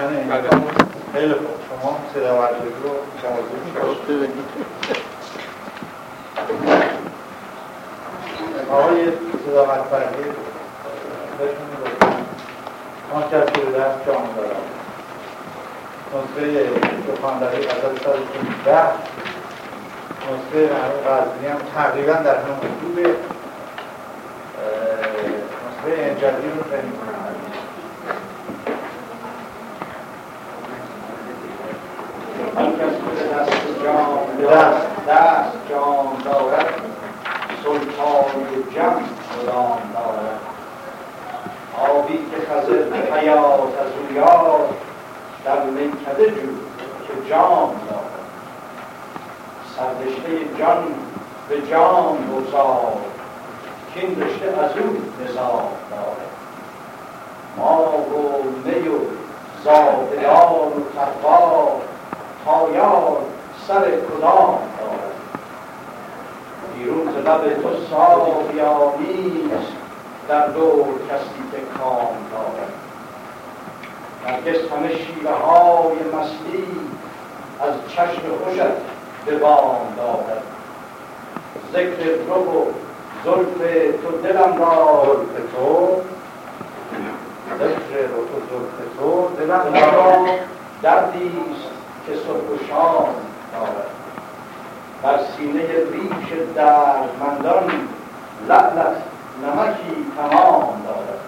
روشنه خیلی خوب. شما صدا ورزشی رو شما آقای صداقت فرقی ما که از درست جام دارم. نسخه سخانداری غزل 116 نسخه مرحوم قزوینی هم تقریبا در همون حدود. نسخه انجلی رو هر کس که دست جام دست دست جام دارد سلطان جم غلام دارد که خزر حیات از او یاد در میکده جو که جام دارد. سررشته جان به جام بگذار کین رشته از او نظام دارد. ما و می و زاهدان و تقوا یار سر کدام دارد. بیرون ز لب تو ساقیا نیست. در دور کسی که کام دارد نرگس همه شیوه های مستی از چشم خوشت به بام دارد ذکر رو و زلف تو دلم را زلف تو ذکر رو تو زلف تو دلم را دردیست که صبح و شام دارد بر سینه ریش دردمندان لعلت نمکی تمام دارد.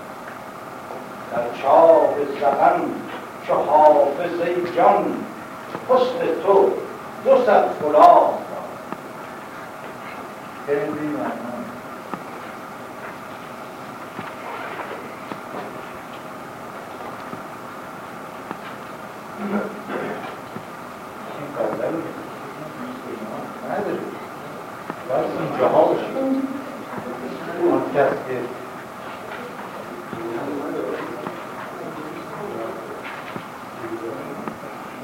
در چاه زغن چو حافظه جان حسن تو دو صد غلام دارد خیلی ممنون این غزل نداره باید اینجاها باشه اون کس که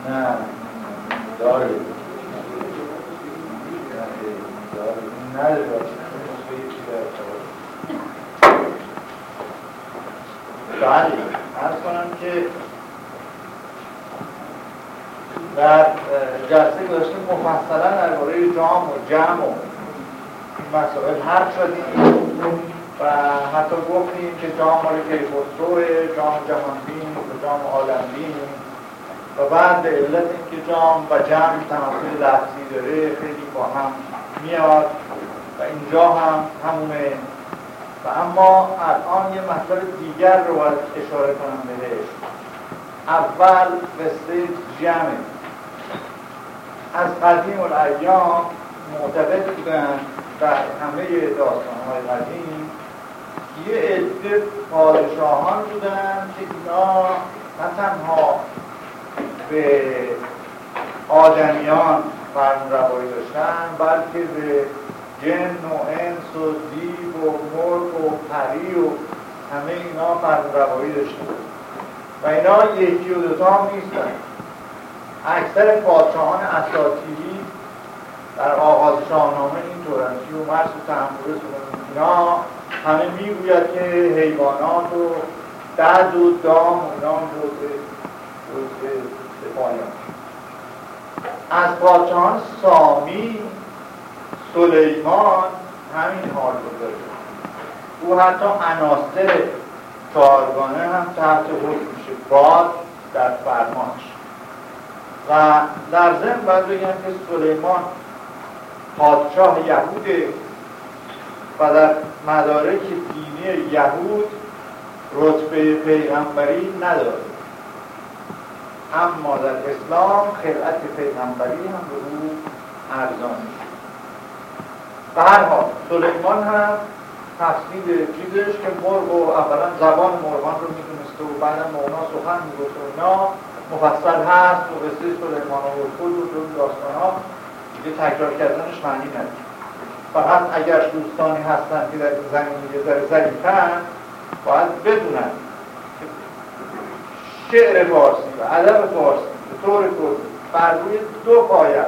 نه داره داره نداره بله ارز کنم که در جلسه گذاشته مفصلا درباره جام و جمع و این مسائل حرف شدیم و حتی گفتیم که جام مال کیخسروه جام جهانبین و جام عالمبین و بعد به علت اینکه جام و جمع تمثیل لفظی داره خیلی با هم میاد و اینجا هم همونه. و اما الان یه مطلب دیگر رو باید اشاره کنم بهش. اول قصه جمعه از قدیم الایام معتقد بودن در همه داستانهای قدیم یه عده پادشاهان بودن که اینا نه تنها به آدمیان فرم روایی داشتن بلکه به جن و انس و دیو و مرغ و پری و همه اینا فرم روایی داشتن. و اینا یکی و دوتا هم نیستن. اکثر پادشاهان اساطیری در آغاز شاهنامه اینطورن و مرس و تحمورس و اینا همه می‌گوید که حیوانات و دد و دام و اینا به پایان از پادشاهان سامی سلیمان همین حال رو داره. او حتی عناصر چهارگانه هم تحت حکم میشه باد در فرمانش. و در ضمن باید بگم که سلیمان پادشاه یهوده و در مدارک دینی یهود رتبه پیغمبری نداره اما در اسلام خلعت پیغمبری هم به او ارزان به هر حال سلیمان هم تفصیل چیزش که مرغ و اولا زبان مرغان رو می‌دونسته و بعدا با اونا سخن می‌گفت و اینا. مفصل هست و قصه سلیمان و خود و داستان ها دیگه تکرار کردنش معنی نداره. فقط اگر دوستانی هستن که در زمین یه ذره باید بدونن شعر فارسی و ادب فارسی. به طور کلی. بر روی دو پایه.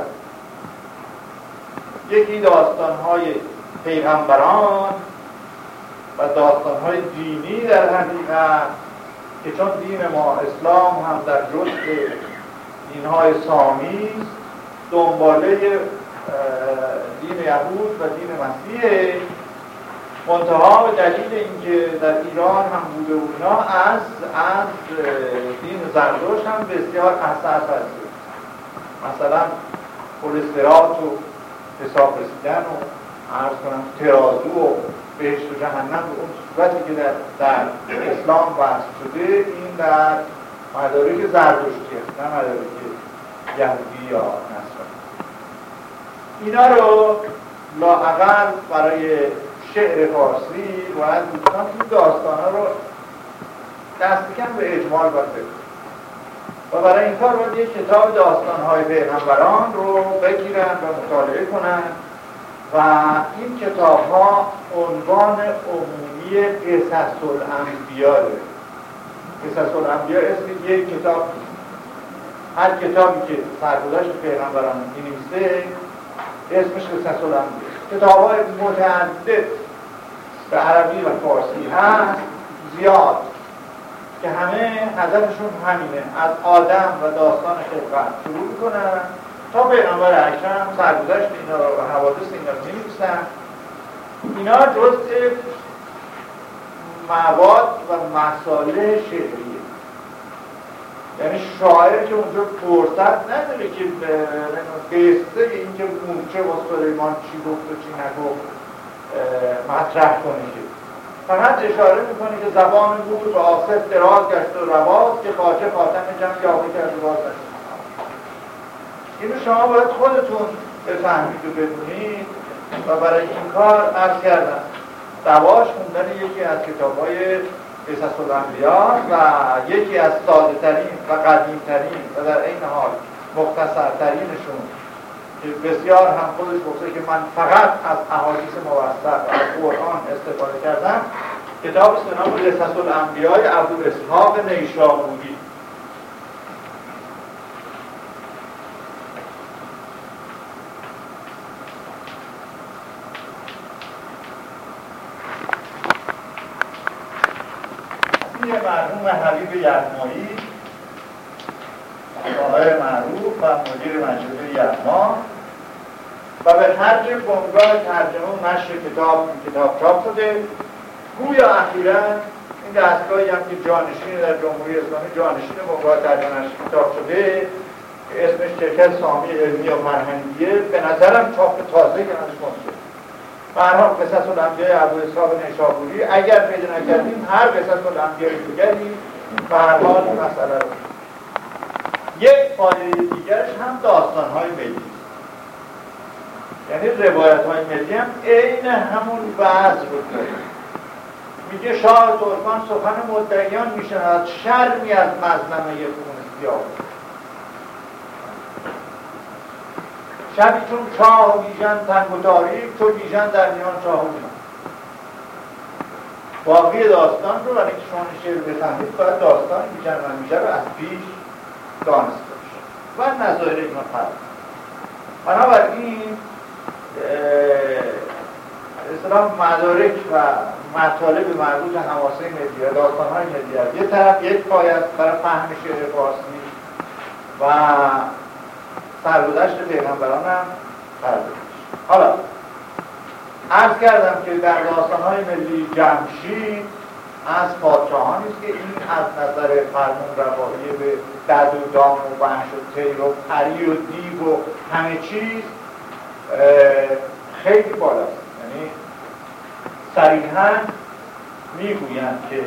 یکی داستانهای پیغمبران و داستانهای دینی در حقیقت که چون دین ما اسلام هم در جزء دینهای سامی دنباله دین یهود و دین مسیح منتها به دلیل اینکه در ایران هم بوده و اینا از از دین زردوش هم بسیار حساس هست مثلا کلسترات و حساب رسیدن و عرض کنم ترازو و بهشت و جهنم و اون صورتی که در, در اسلام بحث شده این در مدارک زردشتی نه مدارک یهودی یا نصرانی. اینا رو لاعقل برای شعر فارسی باید دوستان این داستان رو دست کم به اجمال باید و برای این کار باید یک کتاب داستانهای پیغمبران رو بگیرن و مطالعه کنن و این کتاب ها عنوان عمومی قصص الانبیا داره قصص الانبیا اسم یک کتاب. هر کتابی که سرگذشت پیغمبران نویسه اسمش قصص الانبیا کتاب های متعدد به عربی و فارسی هست زیاد که همه هدفشون همینه از آدم و داستان خلقت شروع می‌کنن تا پیغمبر اکرم سرگذشت اینا و حوادث اینا رو می‌نویسن. اینا جزء مواد و مساله شعریه یعنی شاعر که اونجا فرصت نداره که قصه اینکه مورچه و سلیمان چی گفت و چی نگفت مطرح کنه که. فقط اشاره می‌کنه که زبان بود به آصف دراز گشت و رواز که خاطر خاتم جمع یاقه کرد و باز اینو شما باید خودتون بفهمید و بدونید و برای این کار عرض کردم. دواش خوندن یکی از کتاب های قصص الانبیا و یکی از ساده ترین و قدیم ترین و در این حال مختصر ترینشون که بسیار هم خودش گفته که من فقط از احادیث موثق از قرآن استفاده کردم کتاب است به نام قصص الانبیا ابو اسحاق نیشابوری. مرحوم حبیب یغمایی شاعر معروف و مدیر مجله یغما و به خرج بنگاه ترجمه و نشر کتاب کتاب چاپ شده. گویا اخیرا این دستگاهی هم که جانشین در جمهوری اسلامی جانشین بنگاه ترجمه نشر کتاب شده اسمش شرکت سامی علمی و فرهنگیه به نظرم چاپ تازه که ازش برها قصص الانبیاء ابو اسحاق نیشابوری اگر پیدا نکردیم هر قصص الانبیاء دیگری به هر حال این مسئله رو یک فایده دیگرش هم داستان های ملی. یعنی روایت های ملی هم عین همون بعض رو داره. میگه شاه ترکان سخن مدعیان میشند شرمی از مظلمه خون سیاه شبی چون چاه بیژن تنگ و تاریک تو بیژن در میان چاه و باقی داستان رو برای که شما شعر بفهمید باید داستان بیژن و میشه رو از پیش دانسته و نظایر اینا فرق بنابراین اسلام مدارک و مطالب مربوط حواسه ملی داستان های ملی یه طرف یک پای برای فهم شعر فارسی و سرگذشت پیغمبران هم حالا عرض کردم که در های ملی جمشید از پادشاهانی است که این از نظر فرمون روایی به دد و دام و وحش و تیر و پری و دیو و همه چیز خیلی بالاست. یعنی صریحا می‌گویند که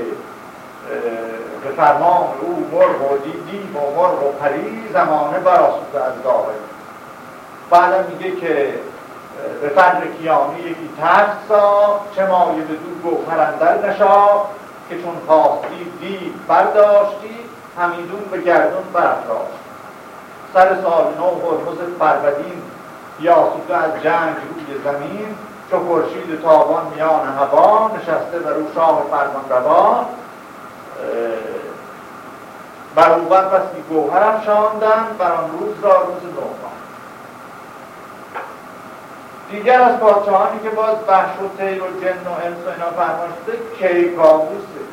به فرمان او مرغ و دیو و مرغ و پری زمانه براسوده از داغه بعدم میگه که به فجر کیانی یکی تخت سا چه مایه به دو گوهر نشا که چون خواستی دیو برداشتی همیدون به گردون برافراشت. سر سال نو هرمز فرودین بیاسوده از جنگ روی زمین چو خورشید تابان میان هوا نشسته بر او شاه فرمان روا بر او بسی گوهرم شاندن بر روز را روز نوبان دیگر از پادشاهانی که باز بحش و تیر و جن و انس و اینا فرمان شده کیکاووسه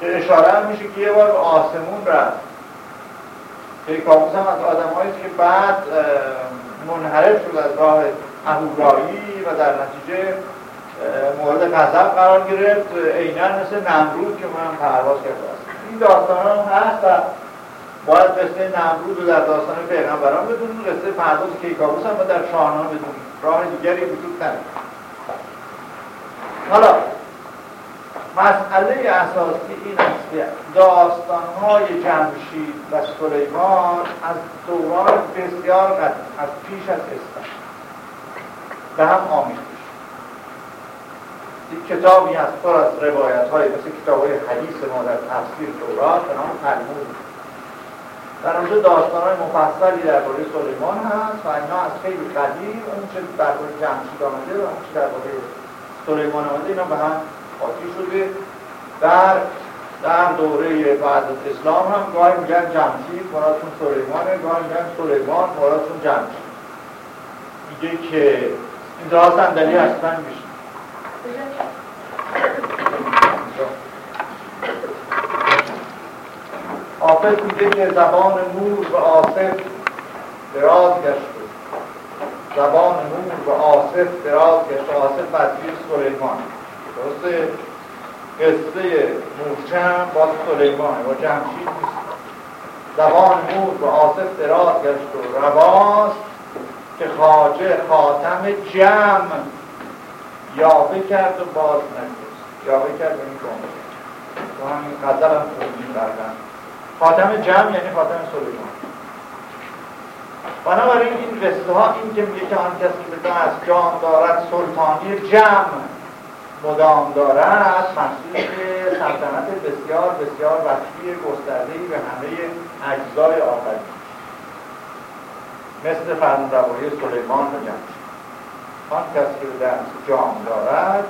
که اشاره هم میشه که یه بار به آسمون رفت. کیکاووس هم از آدم که بعد منحرف شد از راه اهورایی و در نتیجه مورد غضب قرار گرفت. عینا مثل نمرود که من پرواز کرده است. این داستان هم هست و باید قصه نمرود رو در داستان پیغمبران بدونیم. قصه پرداز کیکاووس هم در شاهنامه بدونیم. راه دیگری وجود نداره. حالا مسئله اساسی این است که داستانهای جمشید و سلیمان از دوران بسیار قدیم از پیش از اسلام به هم آمیخته. یک کتابی از پر از روایت های مثل کتاب های حدیث ما در تفسیر تورات به نام تلمود در آنجا داستان های مفصلی درباره سلیمان هست و اینا از خیلی قدیم. اون چه درباره جمشید آمده و اون چه درباره سلیمان آمده اینا به هم قاطی شده. در در دوره بعد از اسلام هم گاهی میگن جمشید مرادشون سلیمانه گاهی میگن سلیمان مرادشون جمشید. میگه که این صندلی اصلا میشه حافظ میگه که زبان نور و آصف دراز گشت. زبان نور و آصف دراز گشت. آصف بطیر سلیمان. درسته؟ قصه مورچم با سلیمان و جمشید نیست. زبان نور و آصف دراز گشت و رواست که خاجه خاتم جمع یاوه کرد و باز نکرد یاوه کرد و این کنه و همین قدر هم خوبی بردن. خاتم جمع یعنی خاتم سلیمان. بنابراین این قصه ها این که میگه که آن کسی که از جان دارد سلطانی جمع مدام دارد محصول سلطنت بسیار بسیار وسیع گستردهی به همه اجزای آفرینش. مثل فرمانروایی سلیمان و جمع. آن کسی که به جام دارد.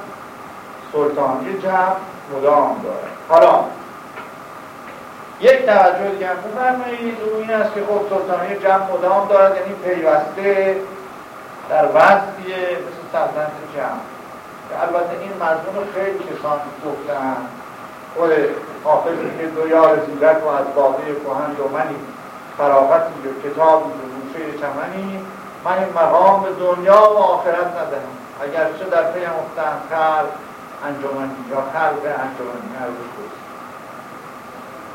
سلطانی جمع مدام دارد. حالا یک توجه دیگه هم بفرمایید. او این است که خب سلطانی جمع مدام دارد یعنی پیوسته در وضعی مثل سلطنت جمع که البته این مضمون خیلی کسان گفتن. خود حافظ که دو یار زیرک و از باقی کهن دومنی فراغتی و کتابی و گوشه چمنی. من این مقام به دنیا و آخرت ندهم. اگرچه در پی مختن خلق انجمنی یا خلق انجمنی هر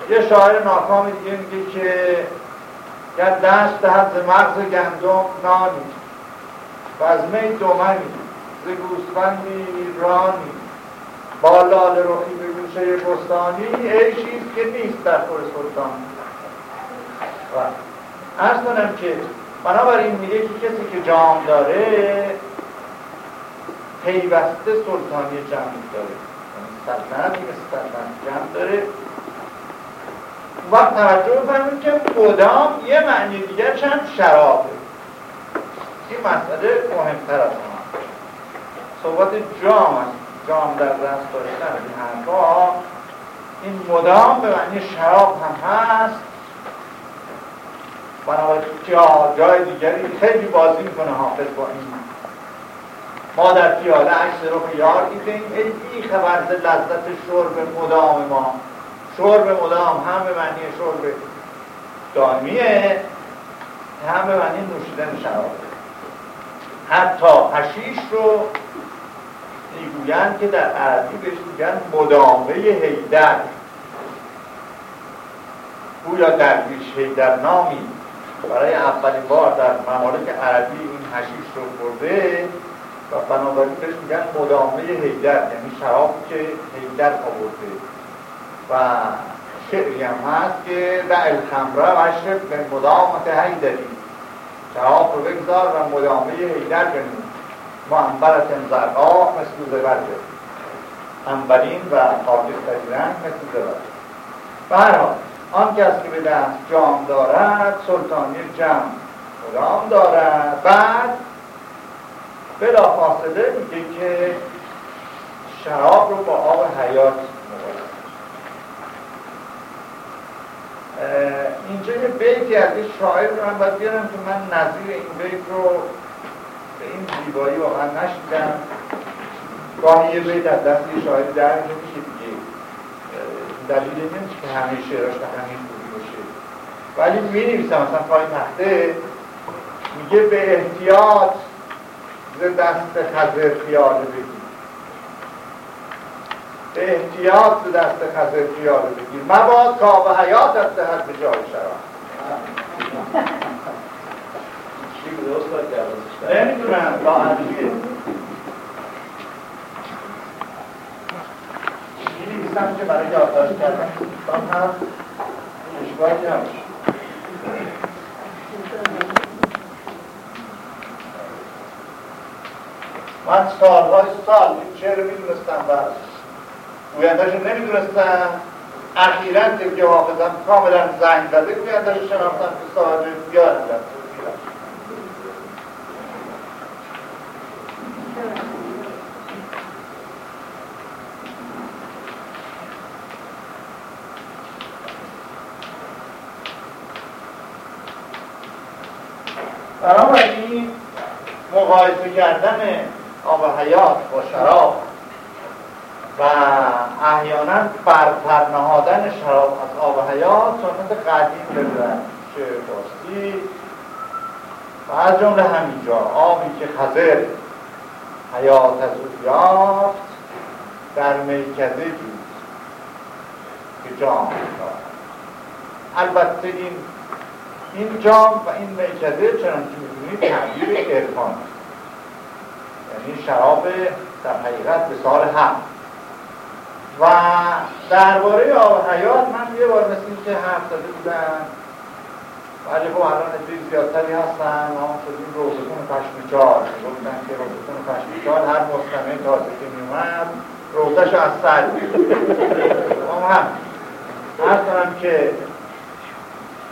یه شاعر ناکام دیگه میگه که گر دست دهد ز مغز گندم نانی و از می دومنی ز گوسفندی رانی. با لال رخی به گوشه بستانی عیشیست که نیست در خور سلطان و ارز کنم که بنابراین میگه که کسی که جام داره پیوسته سلطانی جمع داره. یعنی سلطنتی مثل سلطنت جمع داره. وقت توجه بفرمید که مدام یه معنی دیگر چند شرابه. این مسئله مهمتر از ما صحبت جام است. جام در دست داشتن این حرفا این مدام به معنی شراب هم هست. بنابراین جای دیگری خیلی بازی می‌کنه حافظ با این ما در پیاله عکس رو یار دیدیم ای بی خبر لذت شرب مدام ما. شرب مدام هم به معنی شرب دائمیه. هم به معنی نوشیدن شراب. حتی هشیش رو می‌گویند که در عربی بهش میگن مدامه هیدر گویا درویش هیدر نامی. برای اولین بار در ممالک عربی این هشیش رو برده و بنابراین بهش میگن مدامه هیدر یعنی شراب که هیدر آورده. و شعری هم هست که در الخمره و شرب به مدامت هیدری شراب رو بگذار و مدامه هیدر بنون انبرت زرقا مثل زبرده انبرین و خاکستری رنگ مثل زبرده برحال آن کس که به دست جام دارد سلطانی جمع مدام دارد. بعد بلا فاصله میگه که شراب رو با آب حیات اینجا یه بیتی از این شاعر رو من باید بیارم که من نظیر این بیت رو به این زیبایی واقعا نشیدم. گاهی یه بیت از دست یه شاعر در میشه. دلیل نیست که همه شعراش به همین خوبی باشه. ولی می نویسم مثلا پای تخته میگه به احتیاط ز دست خزر خیال بگیر. به احتیاط ز دست خزر خیال بگیر. مباد تا به حیات از دهد به جای شراب. نمی‌دونم با عربیه نویسم که برای یادداشت کردن. دوستان هم اشکالی نباشه من سالهای سال این شعر می‌دونستم و گویندهش نمی‌دونستم. اخیرا که حافظم کاملا زنگ زده گویندهش شناختم که صاحب بیارم بنابراین مقایسه کردن آب حیات با شراب و احیانا برتر نهادن شراب از آب حیات سنت قدیم بدن چه راستی. و از جمله همینجا آبی که خزر حیات از او یافت در میکده بود که جام البته این این جام و این میکده چنان که می‌دونید تعبیر ارفان یعنی شراب در حقیقت به سال هم و درباره آب حیات من یه بار مثل این که حرف داده بودم. ولی خب الان ادوی زیادتری هستن ما شدیم روزتون پشمیچار گفتن که روزتون پشمیچار هر مستمع تازه که میومد روزش از سر. ما هم هر که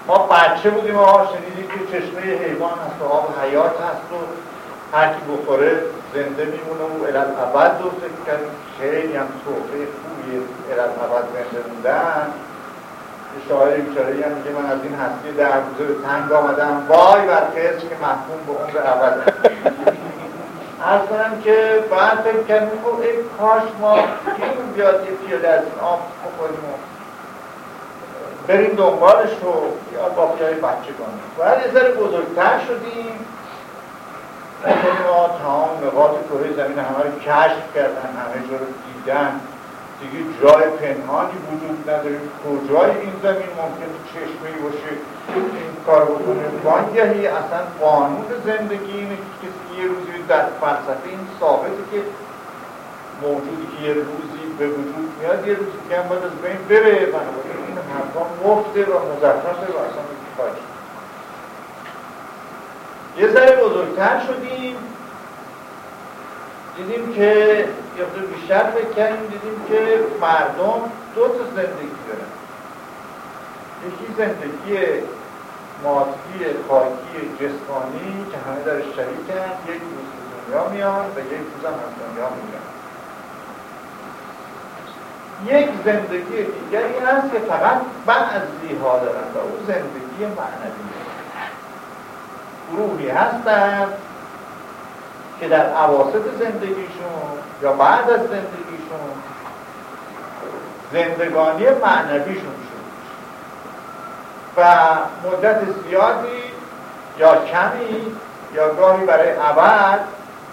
ما بچه بودیم و شنیدیم که چشمه حیوان هست و آب حیات هست و هر کی بخوره زنده میمونه و ابد رو فکر کردیم خیلی هم صحبه خوبی ابد زنده موندن. شاعر بیچاره هم میگه من از این هستی در روزه به تنگ آمدم. وای بر کسی که محکوم به عمر ابد. ارز کنم که بعد فکر کردیم خب ای کاش ما بیاد یه پیاده از این آب بخوریم بریم دنبالش رو. یا با پیای بچگان باید یه ذره بزرگتر شدیم. ما تمام نقاط کره زمین همه رو کشف کردن همه جا رو دیدن. دیگه جای پنهانی وجود نداریم کجای این زمین ممکن چشمه باشه؟ این کار بکنه. وانگهی اصلا قانون زندگی اینه کسی یه روزی در فلسفه این ثابته که موجودی که یه روزی به وجود میاد یه روزی که هم باید از بین بره. بنابراین این حرفا مفته و مزخرفه و اصلا کاری یه ذره بزرگتر شدیم. دیدیم که یا بیشتر کردیم. دیدیم که مردم دو تا زندگی دارن. یکی زندگی مادی خاکی جسمانی که همه در شریکن. یک روز دنیا میان و یک روز هم از دنیا میان. یک زندگی دیگری هست که فقط بعضی ها دارن و اون زندگی معنوی. گروهی هستن که در عواسط زندگیشون یا بعد از زندگیشون زندگانی معنویشون شد و مدت زیادی یا کمی یا گاهی برای ابد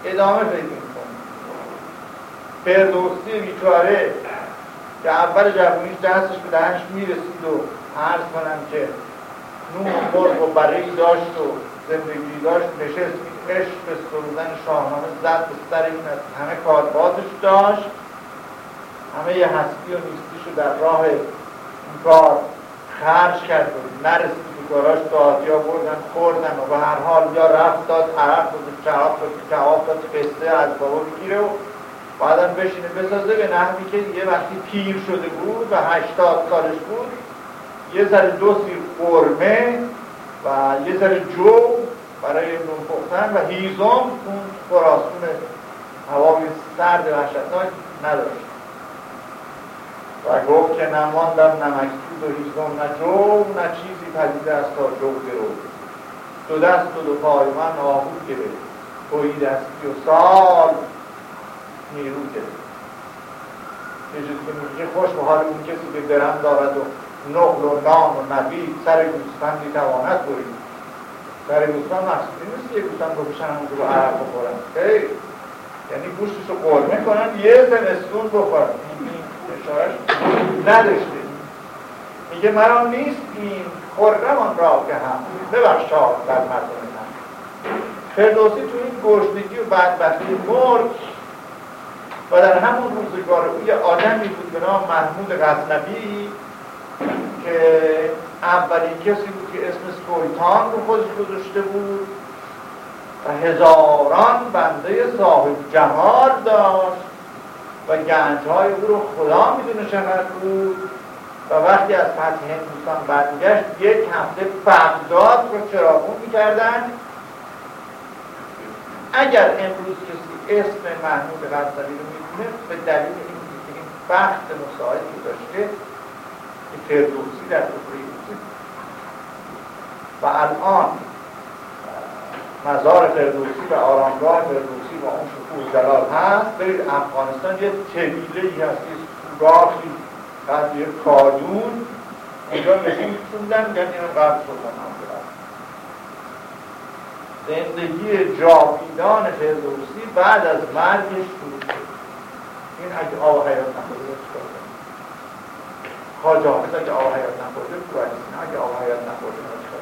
ادامه پیدا می‌کنه. فردوسی بیچاره که اول جوانیش دستش به دهنش می‌رسید و عرض کنم که نون و و برای داشت و زندگی داشت نشست عشق به سرودن شاهنامه زد به سر این از همه کاربازش داشت. همه یه هستی و نیستیش در راه این کار خرج کرد و نرسید به کاراش داد یا بردن خوردن و به هر حال یا رفت داد عرق داد شراب داد کباب داد قصه از بابا بگیره و بعدم بشینه بسازه به نحوی که یه وقتی پیر شده بود و هشتاد سالش بود یه ذره دو سیر قرمه و یه ذره جو برای نون پختن و هیزم اون خراسون هوای سرد وحشتناک نداشت. و گفت که نماندم نمکسود و هیزم نه جو نه چیزی پدیده است تا جو درو دو دست و دو پای من آهو که به توی دستی و سال نیرو گرفت یه چیزی که میگه خوش به حال اون کسی که درم دارد و نقل و نام و نبی سر گوسفندی تواند برید. سر گوسفند مقصودی نیست یه گوسفند بکشن همونجا با عرق بخورن. خیلی یعنی گوشتش رو قرمه کنن یه زمستون بخورن. این اشارش نداشته. میگه مرا نیست این خرمان را که هم. ببخشاد در مردم من. فردوسی تو این گشنگی و بدبختی مرد و در همون روزگار او یه آدمی بود به نام محمود غزنبی که اولین کسی بود که اسم سلطان رو خودش گذاشته بود و هزاران بنده صاحب جمال داشت و گنجهای او رو خدا می‌دونه بود. و وقتی از فتح هندوستان برمیگشت یک هفته بغداد رو چراغون می‌کردن. اگر امروز کسی اسم محمود غزنوی رو می‌دونه به دلیل این که این بخت مساعدی داشته که فردوسی در دوره و الان مزار فردوسی و آرامگاه فردوسی و اون شکوه جلال هست. برید افغانستان یه طویله ای هست یه سوراخی یه کادون اونجا نشون خوندن میگن اینو قبل سلطان زندگی جاویدان فردوسی بعد از مرگش شروع شد. این اگه آب حیات نخورده چیکار کنه خواجه حافظ اگه آب حیات نخورده تو اگه آب حیات نخورده چیکار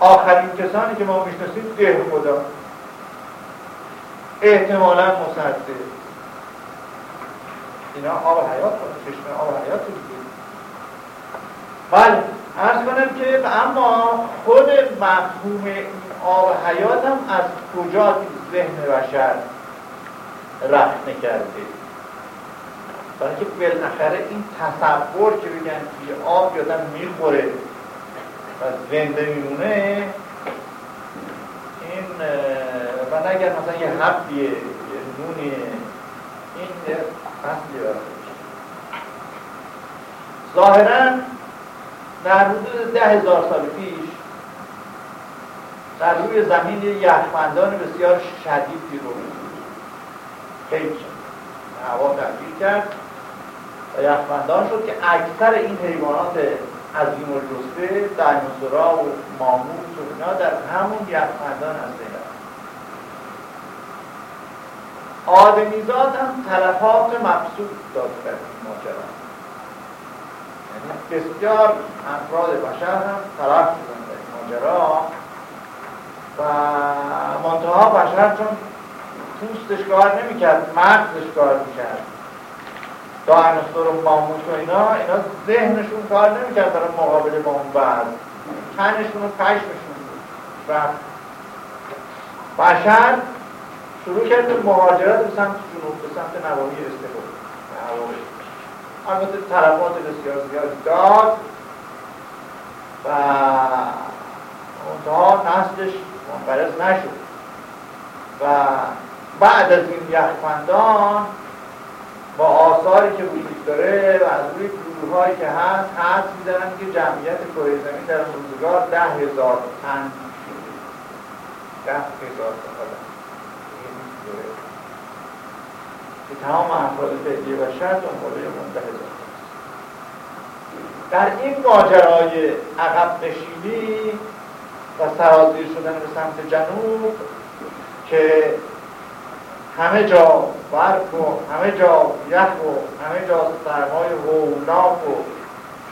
آخرین کسانی که ما می‌شناسیم ده خدا. احتمالا مصدق. اینا آب حیات کنه چشم آب حیات دیگه بله. ارز کنم که اما خود مفهوم آب حیات هم از کجا ذهن بشر رفت نکرده؟ برای که بالاخره این تصور که بگن که آب یادم می‌خوره و زنده میمونه این و نگر مثلا یه حبیه یه نونیه این اصلی ظاهرا در حدود ده هزار سال پیش در روی زمین یخمندان بسیار شدید رو خیلی شد هوا تغییر کرد و یخمندان شد که اکثر این حیوانات عظیم و جسته دینوسورا و ماموت و اینا در همون یخمندان از بین آدمیزاد هم تلفات مقصود داد این ماجرا. یعنی بسیار افراد بشر هم طرف شدن در ماجرا. و منتها بشر چون پوستش کار نمی‌کرد مغزش کار می‌کرد. دایناسور و ماموت و اینا اینا ذهنشون کار نمی‌کرد در مقابله با اون بعد. تنشون و پشمشون رفت بشر شروع کرد به مهاجرت به سمت جنوب به سمت نواحی استقلال. البته طرفات بسیار زیادی داد و منتها نسلش منقرض نشد. و بعد از این یخفندان با آثاری که وجود داره و از روی گروه هایی که هست حد می‌زنن که جمعیت کره زمین در روزگار ده هزار تن ده هزار تن که تمام افراد فعلی و شرط دنباله هزار در این ماجرای عقب نشینی و سرازیر شدن به سمت جنوب که همه جا برف و همه جا یخ و همه جا سرمای هولناک و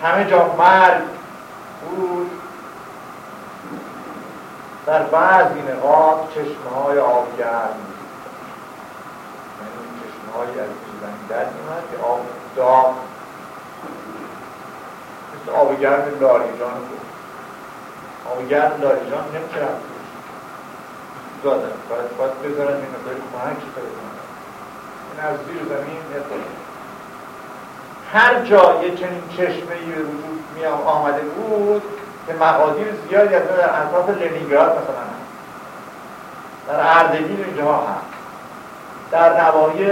همه جا مرگ بود در بعضی نقاط چشمه های چشمه های از زمین در میمد که آب داغ مثل آبگرم لاریجان بود. آبگرم لاریجان نمی‌تونم دادن باید باید بذارن این مقداری کمک کنن این از زیر زمین هر جا یه چنین چشمه ای وجود می آمده بود که مقادیر زیادی از در اطراف لنینگراد مثلا هست. در اردبیل اینجا هست. در نواحی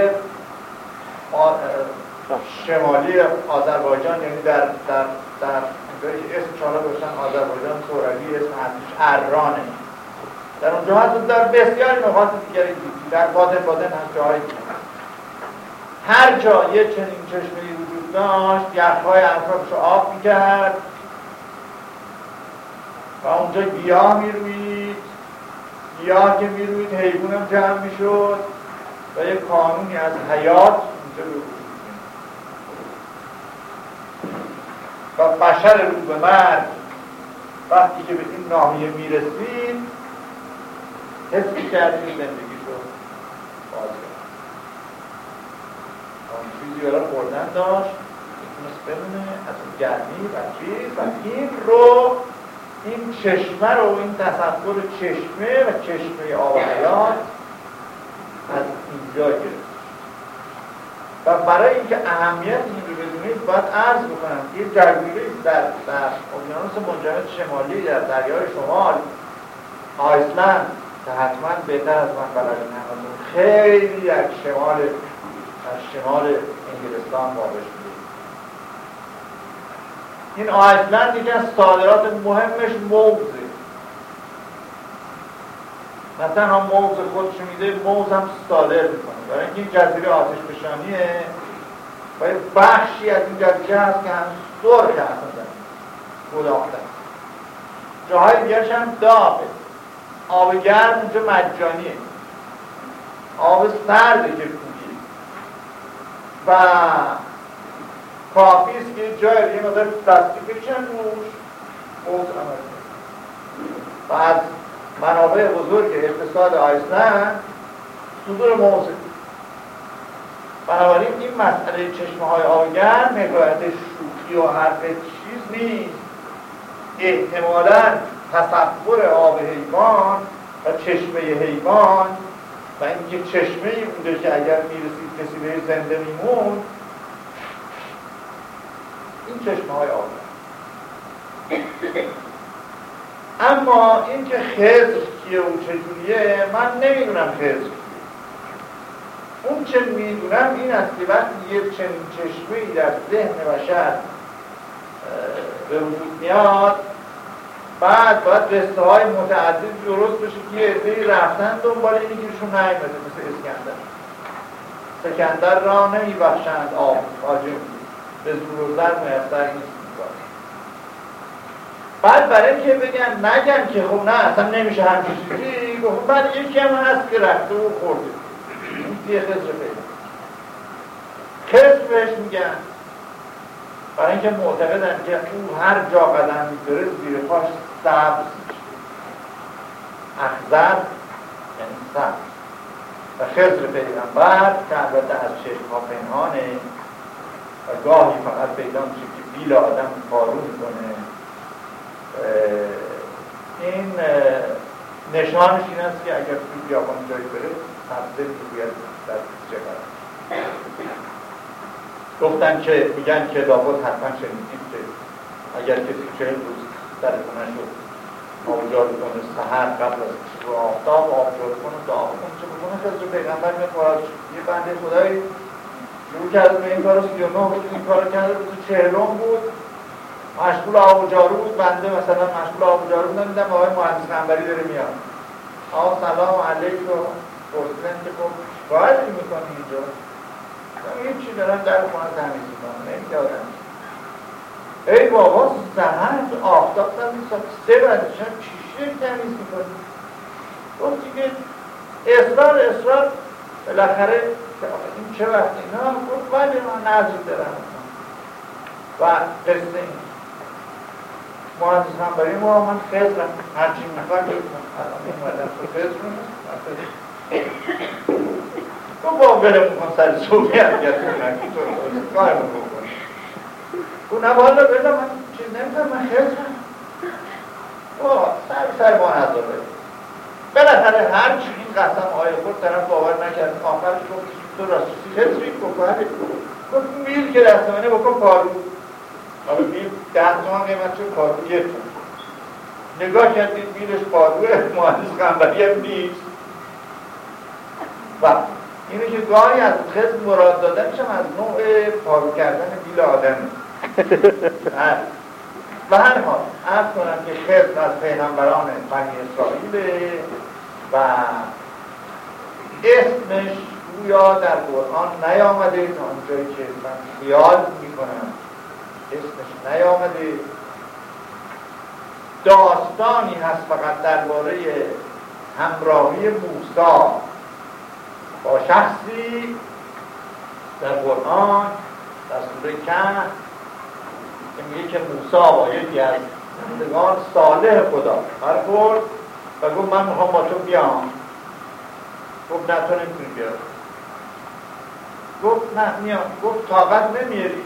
شمالی آذربایجان یعنی در در در اسم چالا داشتن آذربایجان سوروی اسم هستش ارانه در اونجا هست در بسیاری نقاط دیگری در بادن بادن هم جایی هر جا یه چنین چشمه وجود داشت یخهای اطرافش آب می‌کرد. و اونجا گیاه می‌روید. گیاه که می‌روید حیوان هم جمع می‌شد. و یه قانونی از حیات و بشر رو به مرد وقتی که به این ناحیه می‌رسید حس می‌کردیم زندگی شد باز اون چیزی برای خوردن داشت می‌تونست بمونه از اون گرمی و چیز و این رو این چشمه رو این تصور چشمه و چشمه آب حیات از اینجا گرفت. و برای اینکه اهمیت این رو بدونید باید عرض بکنم. یه جزیره در در اقیانوس منجمد شمالی در دریای شمال آیسلند که حتما بهتر از من بلدین همتون خیلی از شمال از شمال انگلستان واقع شده این آیسلند یکی از صادرات مهمش موزه. نه تنها موز خودش میده موز هم صادر می‌کنه. برای اینکه این جزیره آتش بشانیه و بخشی از این جزیره هست که هم سرخ هست گداخته جاهای دیگرش هم داغه آب گرم اونجا مجانیه. آب سرده که کوکی و کافی است که جای یه مدار دستی بکشن روش. موز عمل و از منابع بزرگ اقتصاد آیسلند صدور موضوع بنابراین این مسئله چشمه های آگرم حکایت شوخی و حرف چیز نیست. احتمالا تصور آب حیوان و چشمه حیوان و اینکه چشمه ای بوده که اگر می‌رسید کسی به زنده میمون این چشمه های آب اما اینکه خضر کیه و چجوریه من نمی‌دونم خضر. اون چه می‌دونم این است که وقتی یه چنین چشمه در ذهن بشر به وجود میاد. بعد باید رسته های متعدد درست بشه که یه رفتن دنبال اینی که ایشون نیومده مثل اسکندر. سکندر را نمیبخشند آب حاجم به زور و زر میسر نیست بعد برای اینکه بگن نگن که خب نه اصلا نمیشه همچین چیزی. بعد یکی هم هست که رفته و خورده. دیگه خسر پیدا خسر بهش میگن. برای اینکه معتقدن که او هر جا قدم می‌ذاره زیر پاش سبز اخزر یعنی سبز. و خضر پیغمبر که البته از چشم ها پنهانه و گاهی فقط پیدا میشه که بیل آدم پارو می‌کنه. این نشانش این است که اگر توی بیابان جایی بره سبزه می‌گوید در چه گفتن که میگن که داوود حتما شنیدید که اگر کسی چه روز در خونه شد آبجار کنه سهر قبل از رو آفتاب آبجار کنه دعا کنه چه بکنه؟ خیلی پیغمبر میاد یه بنده خدایی شروع کرده به این کار رو سی و نه این کار کرده روز چهرم بود. مشغول آب و جارو بود بنده مثلا مشغول آب و جارو بودم دیدم آقای مهندس خنبری داره میاد. آقا سلام علیکم. پرسیدن که خب باید می‌کنی اینجا. هیچ چی دارم در خونه تمیز می‌کنم نمیدارم ای بابا سهر آفتاب تمیز سه بعد شب چی تمیز می‌کنی گفتی که اصرار اصرار. بالاخره این چه وقت اینا؟ گفت ولی من نظر دارم. و قصه این. مهندس هم برای ما من خزرم هرچی می‌خواد این مدن تو خزرم تو با برمون کن سر صوبی اگر تو کار بکن او نه والا بلا من چیز نمی‌دونم من خزرم او سر سر ما نداره. بالاخره هر چی این قسم آیا خود طرف باور نکرد آخرش گفت تو راستی خزری بکنه گفت میل که دست منه بکن پارو. حالا میل ده تومن قیمت شد پارو؟ یک نگاه کردید میلش پاروه مهندس قنبری هم نیست. و اینه که گاهی از خزم مراد دادنش هم از نوع پارو کردن بیل آدمه و هر حال ارز کنم که خزم از پیغمبران بنی اسرائیل و اسمش گویا در قرآن نیامده تا اونجایی که من خیال می‌کنم. اسمش نیامده. داستانی هست فقط درباره همراهی موسی. با شخصی در قرآن در سوره کهف که میگه که موسی با یکی از بندگان صالح خدا. برخورد و گفت من می‌خوام با تو بیام. گفت نه تو نمی‌تونی بیاد گفت نه میام. گفت طاقت نمیاری.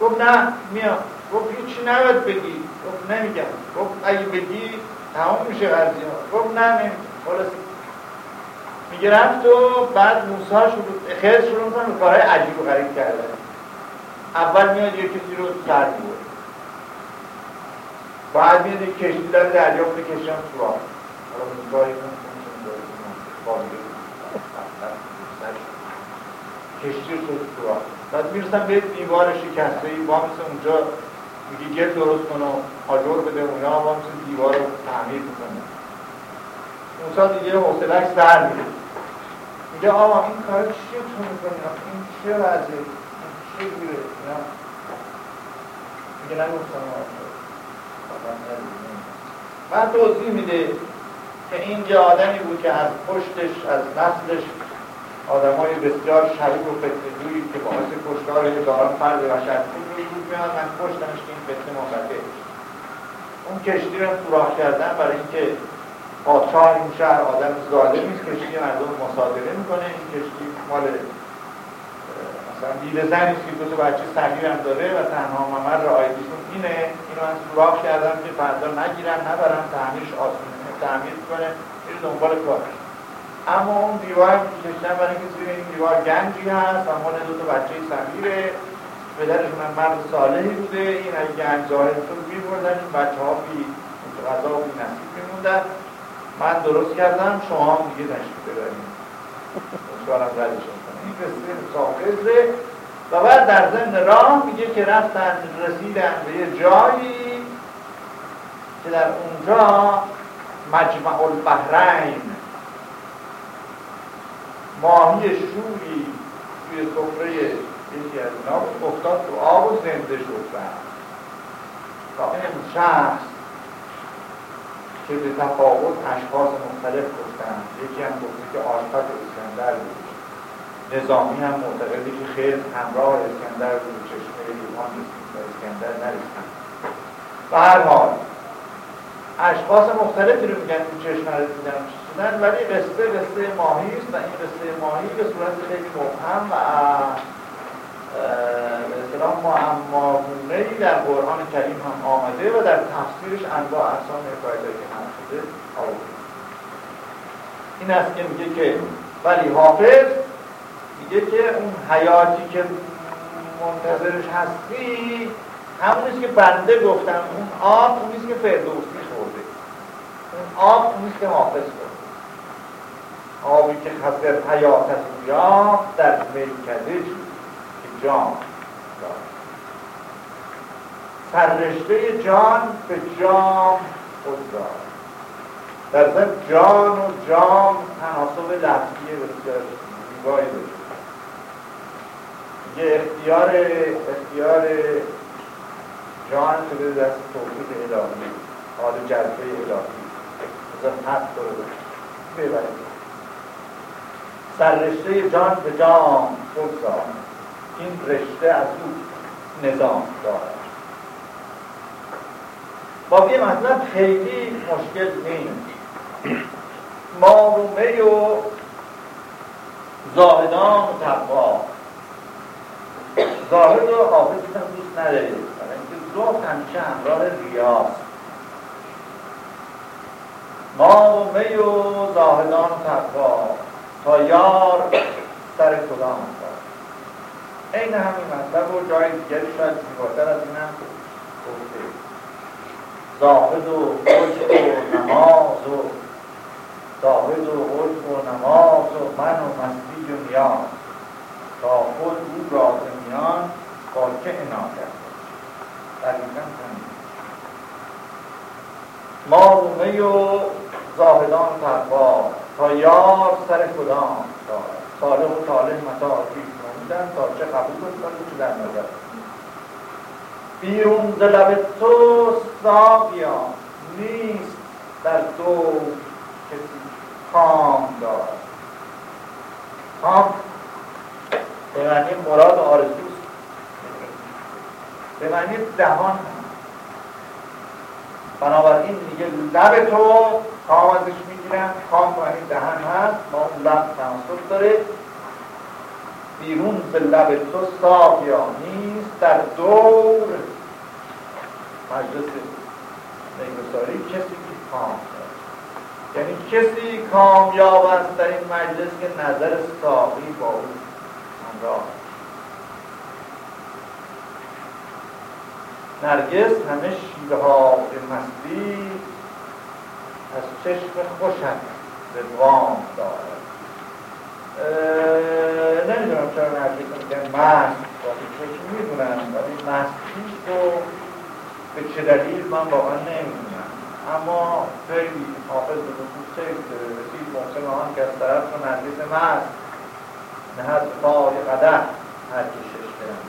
گفت نه میام. گفت هیچی نباید بگی. گفت نمیگم. گفت اگه بگی تمام میشه قضیه. گفت نه نمیگم. خلاص میگه رفت و بعد موسی شروع خیلی شروع می‌کنه کارهای عجیب و غریب کرده. اول میاد یه کسی رو سر می‌بره. بعد میاد یک کشتی در دریا به کشتی هم سوار حالا کشتی رو سوار بعد می‌رسن به دیوار شکسته ای با اونجا. میگه گل درست کن و آجور بده اونجا با دیوار رو تعمیر می‌کنه موسا دیگه حوصلهش سر میره میگه آقا این کار چیه تو می‌کنی این چه وضعه این چه میره اینا میگه نگفتم بعد توضیح میده که این یه آدمی بود که از پشتش از نسلش آدم های بسیار شریف و فتنجویی که باعث کشتار هزاران فرد بشر بود میان من کشتمش که این فتنه منقطع اون کشتی رو سوراخ کردن برای اینکه پادشاه این شهر آدم ظالمی نیست کشتی مردم مصادره می‌کنه این کشتی مال مثلا بیل زنی که دو بچه صغیر هم داره و تنها ممر رعایتشون اینه. اینو من سوراخ کردم که فردا نگیرن نبرن تعمیرش آسونه تعمیر کنه میره دنبال کارش. اما اون دیوار کشتن برای اینکه زیر این دیوار گنجی هست و مال دو تا بچه صغیره پدرشون هم مرد صالحی بوده این اگه گنج ظاهر شد میبردن این بچه ها بی غذا و بی نصیب میموندن. من درست کردم شما هم دیگه تشکیل ببرید. خوشحالم ردشون کنه این قصه مسافظه و بعد در ضمن راه میگه که رفتن رسیدن به یه جایی که در اونجا مجمع البحرین ماهی شوری توی سفره یکی از اینا افتاد تو آب و زنده شد تا این شخص که به تفاوت اشخاص مختلف گفتن یکی هم گفته که آشپت اسکندر بود. نظامی هم معتقده که خیلی همراه اسکندر بود. چشمه روحان اسکندر نرسن به هر حال اشخاص مختلفی رو میگن که چشم رسیدن شدن ولی قصه قصه ماهی است و این قصه ماهی به صورت خیلی مبهم و به اصطلاح معمامونه ای در قرآن کریم هم آمده و در تفسیرش انواع اقسام حکایتایی که هم شده آورده. این است که میگه که ولی حافظ میگه که اون حیاتی که منتظرش هستی همونیست که بنده گفتم اون آب اونیست که فردوسی خورده اون آب اونیست که حافظ خورده. آبی که خسر حیات از در میکده جان. سررشته جان به جام خود را. در ضمن جان و جام تناسب لفظی بسیار زیبایی داشت. یه اختیار اختیار جان شده دست توفیق الهی. حال جلسه الهی. بذار حد رو ببرید سررشته جان به جام بگذار این رشته از او نظام دارد با یه مطلب خیلی مشکل نیست. ما و زاهدان و تقوا. زاهد و حافظ هم دوست ندارید زهد همیشه همراه ریاست ما و زاهدان و تقوا. تا یار سر کدام؟ این همین مطلب و جای دیگری شاید زیباتر از این هم گفته. زاهد و عجب و نماز و زاهد و عجب و نماز و من و مستی و نیاز تا خود او راز میان با که انا کرد دقیقا همین. ما و می و زاهدان تقوا تا یار سر کدام صالح و طالح متا نمودن تا چه قبول کنید چه در نظر بیرون ز لب تو ساقیا نیست در دو کسی کام دارد کام به معنی مراد آرزوست به معنی دهان. بنابراین دیگه لب تو کام ازش می‌گیرن. کام معنی دهن هست. ما اون لب تناسب داره. بیرون به لب تو یا نیست در دور. مجلس نگساری کسی که کام یعنی کسی کامیاب است در این مجلس که نظر ساقی با او همراه نرگس همه شیوه ها مستی از چشم خوشم رضوان دارد. نمی‌دونم چرا نرگس میگن مست چشم می‌دونم ولی مستی رو به چه دلیل من واقعا نمی‌دونم. اما خیلی حافظ به خصوص سیف رسید محسن آن که از طرف رو نرگس مست نهد پای قده هر کشش برم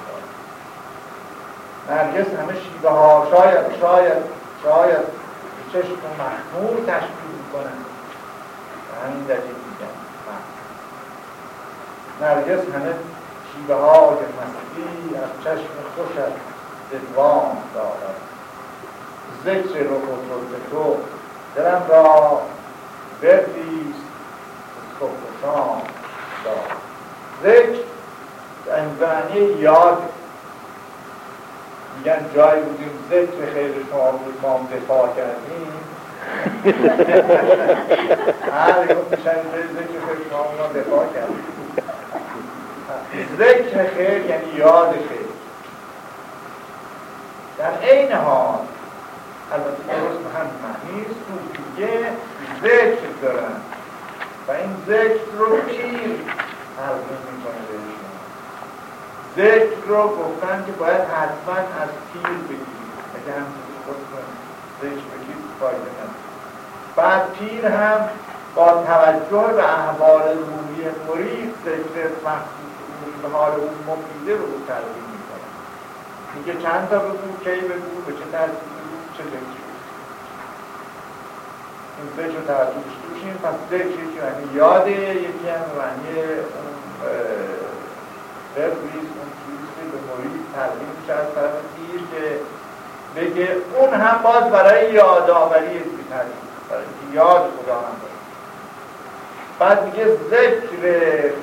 نرگس همه شیوه ها شاید شاید شاید چشم محمول تشکیل می‌کنن. همین دلیل. نرگس همه شیوه های مستی از چشم خوشت دلوام دارد. ذکر رو بزرگ تو دلم را بردیست صبح و شام دارد. ذکر معنی یاد میگن جایی بودیم ذکر خیر شما بود ما هم دفاع کردیم. هر یک ذکر خیر شما ما دفاع کردیم. ذکر خیر یعنی یاد خیر. در عین حال البته درست به هم معنی صوفیه ذکر دارن و این ذکر رو پیر تلقیم می‌کنه بهشون ذکر رو گفتن که باید حتما از پیر بگیرید. اگه هم خودتون ذکر بگیرید فایده بعد پیر هم با توجه به احوال روحی مرید ذکر مخصوص حال اون مفیده رو تلقیم می‌کنه میگه چند تا بگو کی بگو به چه ترتیب بگو چه ذکر این ذکر رو توجه بشیم پس ذکر یکی معنی یاده یکی هم معنی بریز اون چیزی به مرید تلقیم میشه از طرف پیر که بگه اون هم باز برای یادآوری تلقیم برای یاد خدا هم باشه. بعد میگه ذکر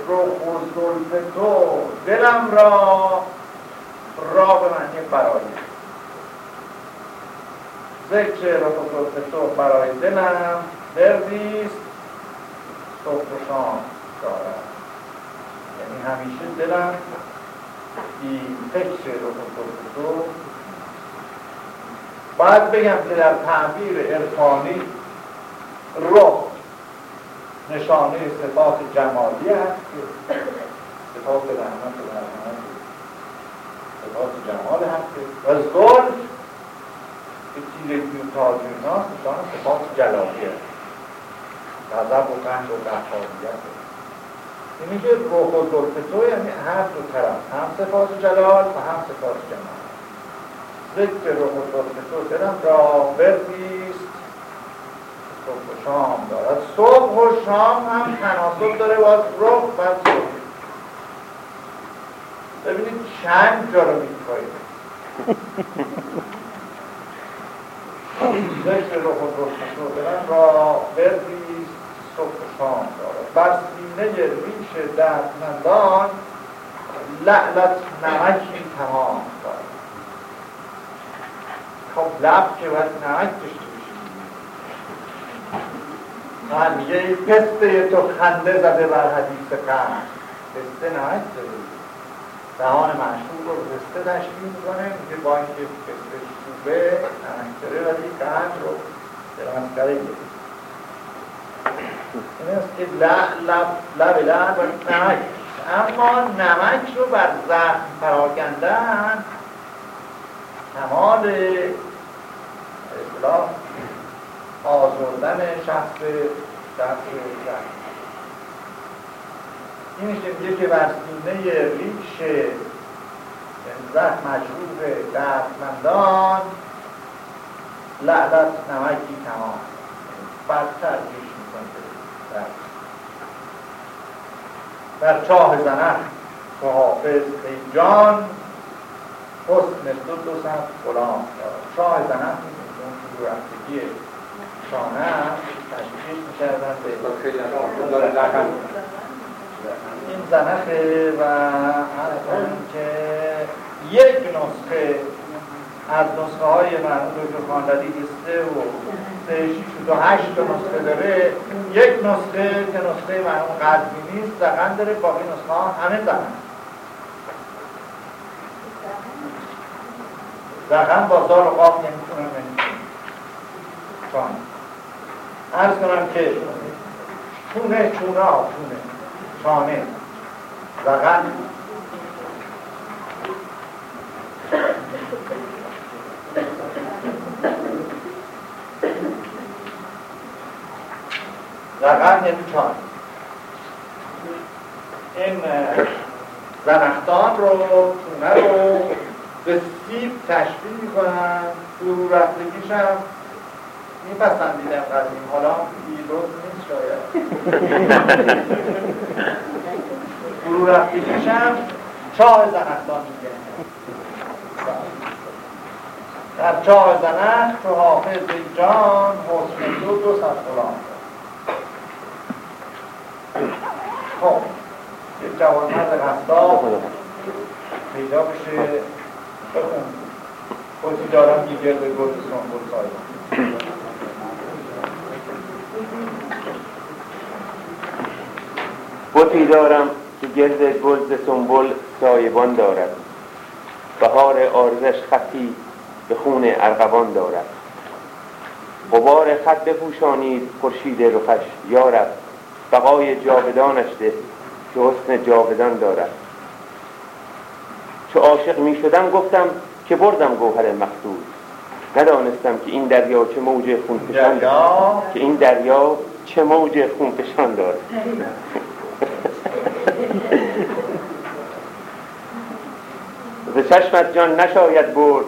رخ و تو دلم را را به معنی برای. ذکر رخ و تو برای دلم دردیست صبح و شام دارد یعنی همیشه دلم این فکر رخ و زلف تو. باید بگم که در تعبیر عرفانی رخ نشانه صفات جمالی هست که صفات رحمت و رحمت صفات جمال هست و ظلم که و تاجیون هاست نشانه صفات جلالی هست غضب و قهر و قهاریت اینی که روح و ظلف تو یعنی هر دو طرف هم صفات جلال و هم صفات جمال. ذکر روح و ظلف تو دلم را بردیست صبح و شام دارد. صبح و شام هم تناسب داره باز رخ و صبح. ببینید چند جا رو می‌کنید ذکر رخ و ظلف دارن را بردی صبح و شام دارد. بر سینه ریش دردمندان لعلت نمکی تمام دارد. خب لب که باید نمک من میگه پسته تو خنده زده بر حدیث قند پسته نهایت داره. دهان معشوق رو پسته تشکیل می‌کنه. میگه با اینکه پسته چوبه نمک داره ولی قند رو در مسکره گیره این است که لب لب و نمک اما نمک رو بر زخم پراکندن کمال اصلاح. آزردن شخص شخص اینی که میگه که بر سینه ریش زخم مجروح دردمندان. لعنت نمکی تمام. بدتر ریش می‌کنه. در چاه زنه که حافظ ای جان حسن دو دو سم غلام چاه زنه اون تو رفتگی شانه تشکیل می‌کردن به این زنخه و هر که یک نسخه از نسخه های مرمون دکتر خاندلی سه و سه شیش و هشت نسخه داره یک نسخه که نسخه مرمون قدمی نیست زغن داره باقی نسخه ها همه زغن زغن با زار و قاف نمی‌تونم نمی‌تونم ارز کنم که چونه چونه ها چونه چانه زغن زغن یعنی چانه این زنختان رو چونه رو به سیب تشبیه می‌کنن تو رفتگیش هم میپسندیدم قدیم. حالا درست نیست شاید. فرو رفتگیش هم چاه زنختان میگه. در چاه زنخ تو حافظ جان حسن دو دو ست غلام. خب یک جوان مرد قصاب پیدا بشه. بخون. خودی دارم دیگر به گل سنبول بطی دارم که گرد گلز سنبل سایبان دارد. بهار آرزش خطی به خون ارغوان دارد. غبار خط بپوشانید خورشید رخش یارب. بقای جاودانش ده که حسن جاودان دارد. چو عاشق می شدم گفتم که بردم گوهر مقصود. ندانستم که این دریا چه موج خونفشان که این دریا چه موج خونفشان دارد. ز چشمت جان نشاید برد.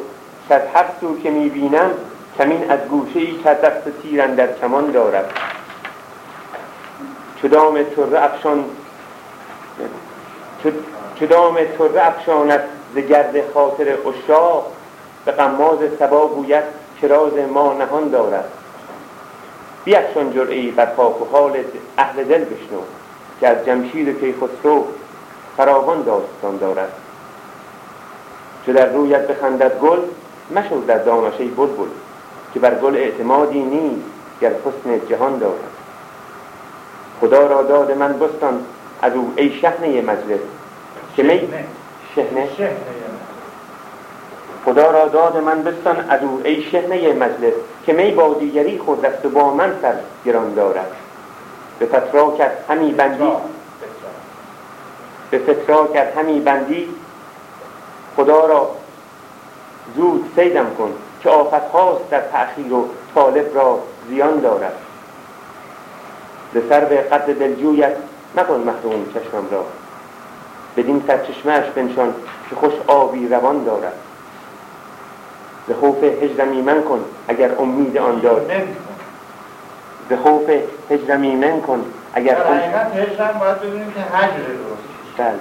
که از هر سو که می‌بینم کمین از گوشه ای که دست تیر در کمان دارد. چدام تره افشان چدام تره افشاند ز گرد خاطر اشاق به قماز سبا گوید که راز ما نهان دارد. بیفشان جرعی بر خاک و حال اهل دل بشنو. که از جمشید کیخسرو فراوان داستان دارد. چو در رویت بخندد گل مشو در دامش ای بلبل که بر گل اعتمادی نیست گر حسن جهان دارد. خدا را داد من بستان از او ای شهنه مجلس. که می؟ شهنه خدا را داد من بستان از او ای شهنه مجلس. که می با دیگری خورد و با من سر گران دارد. به فترا کرد همی بندی. به فترا کرد همی بندی. خدا را زود سیدم کن که آفت هاست در تأخیر و طالب را زیان دارد. ز سر به قد دلجویت نکن محروم چشمم را. بدین سرچشمهش بنشان که خوش آبی روان دارد. ز خوف هجرم ایمن کن اگر امید آن داری به خوف هجرم ایمن کن. اگر در حقیقت هجرم باید ببینیم که هجر درست. بله.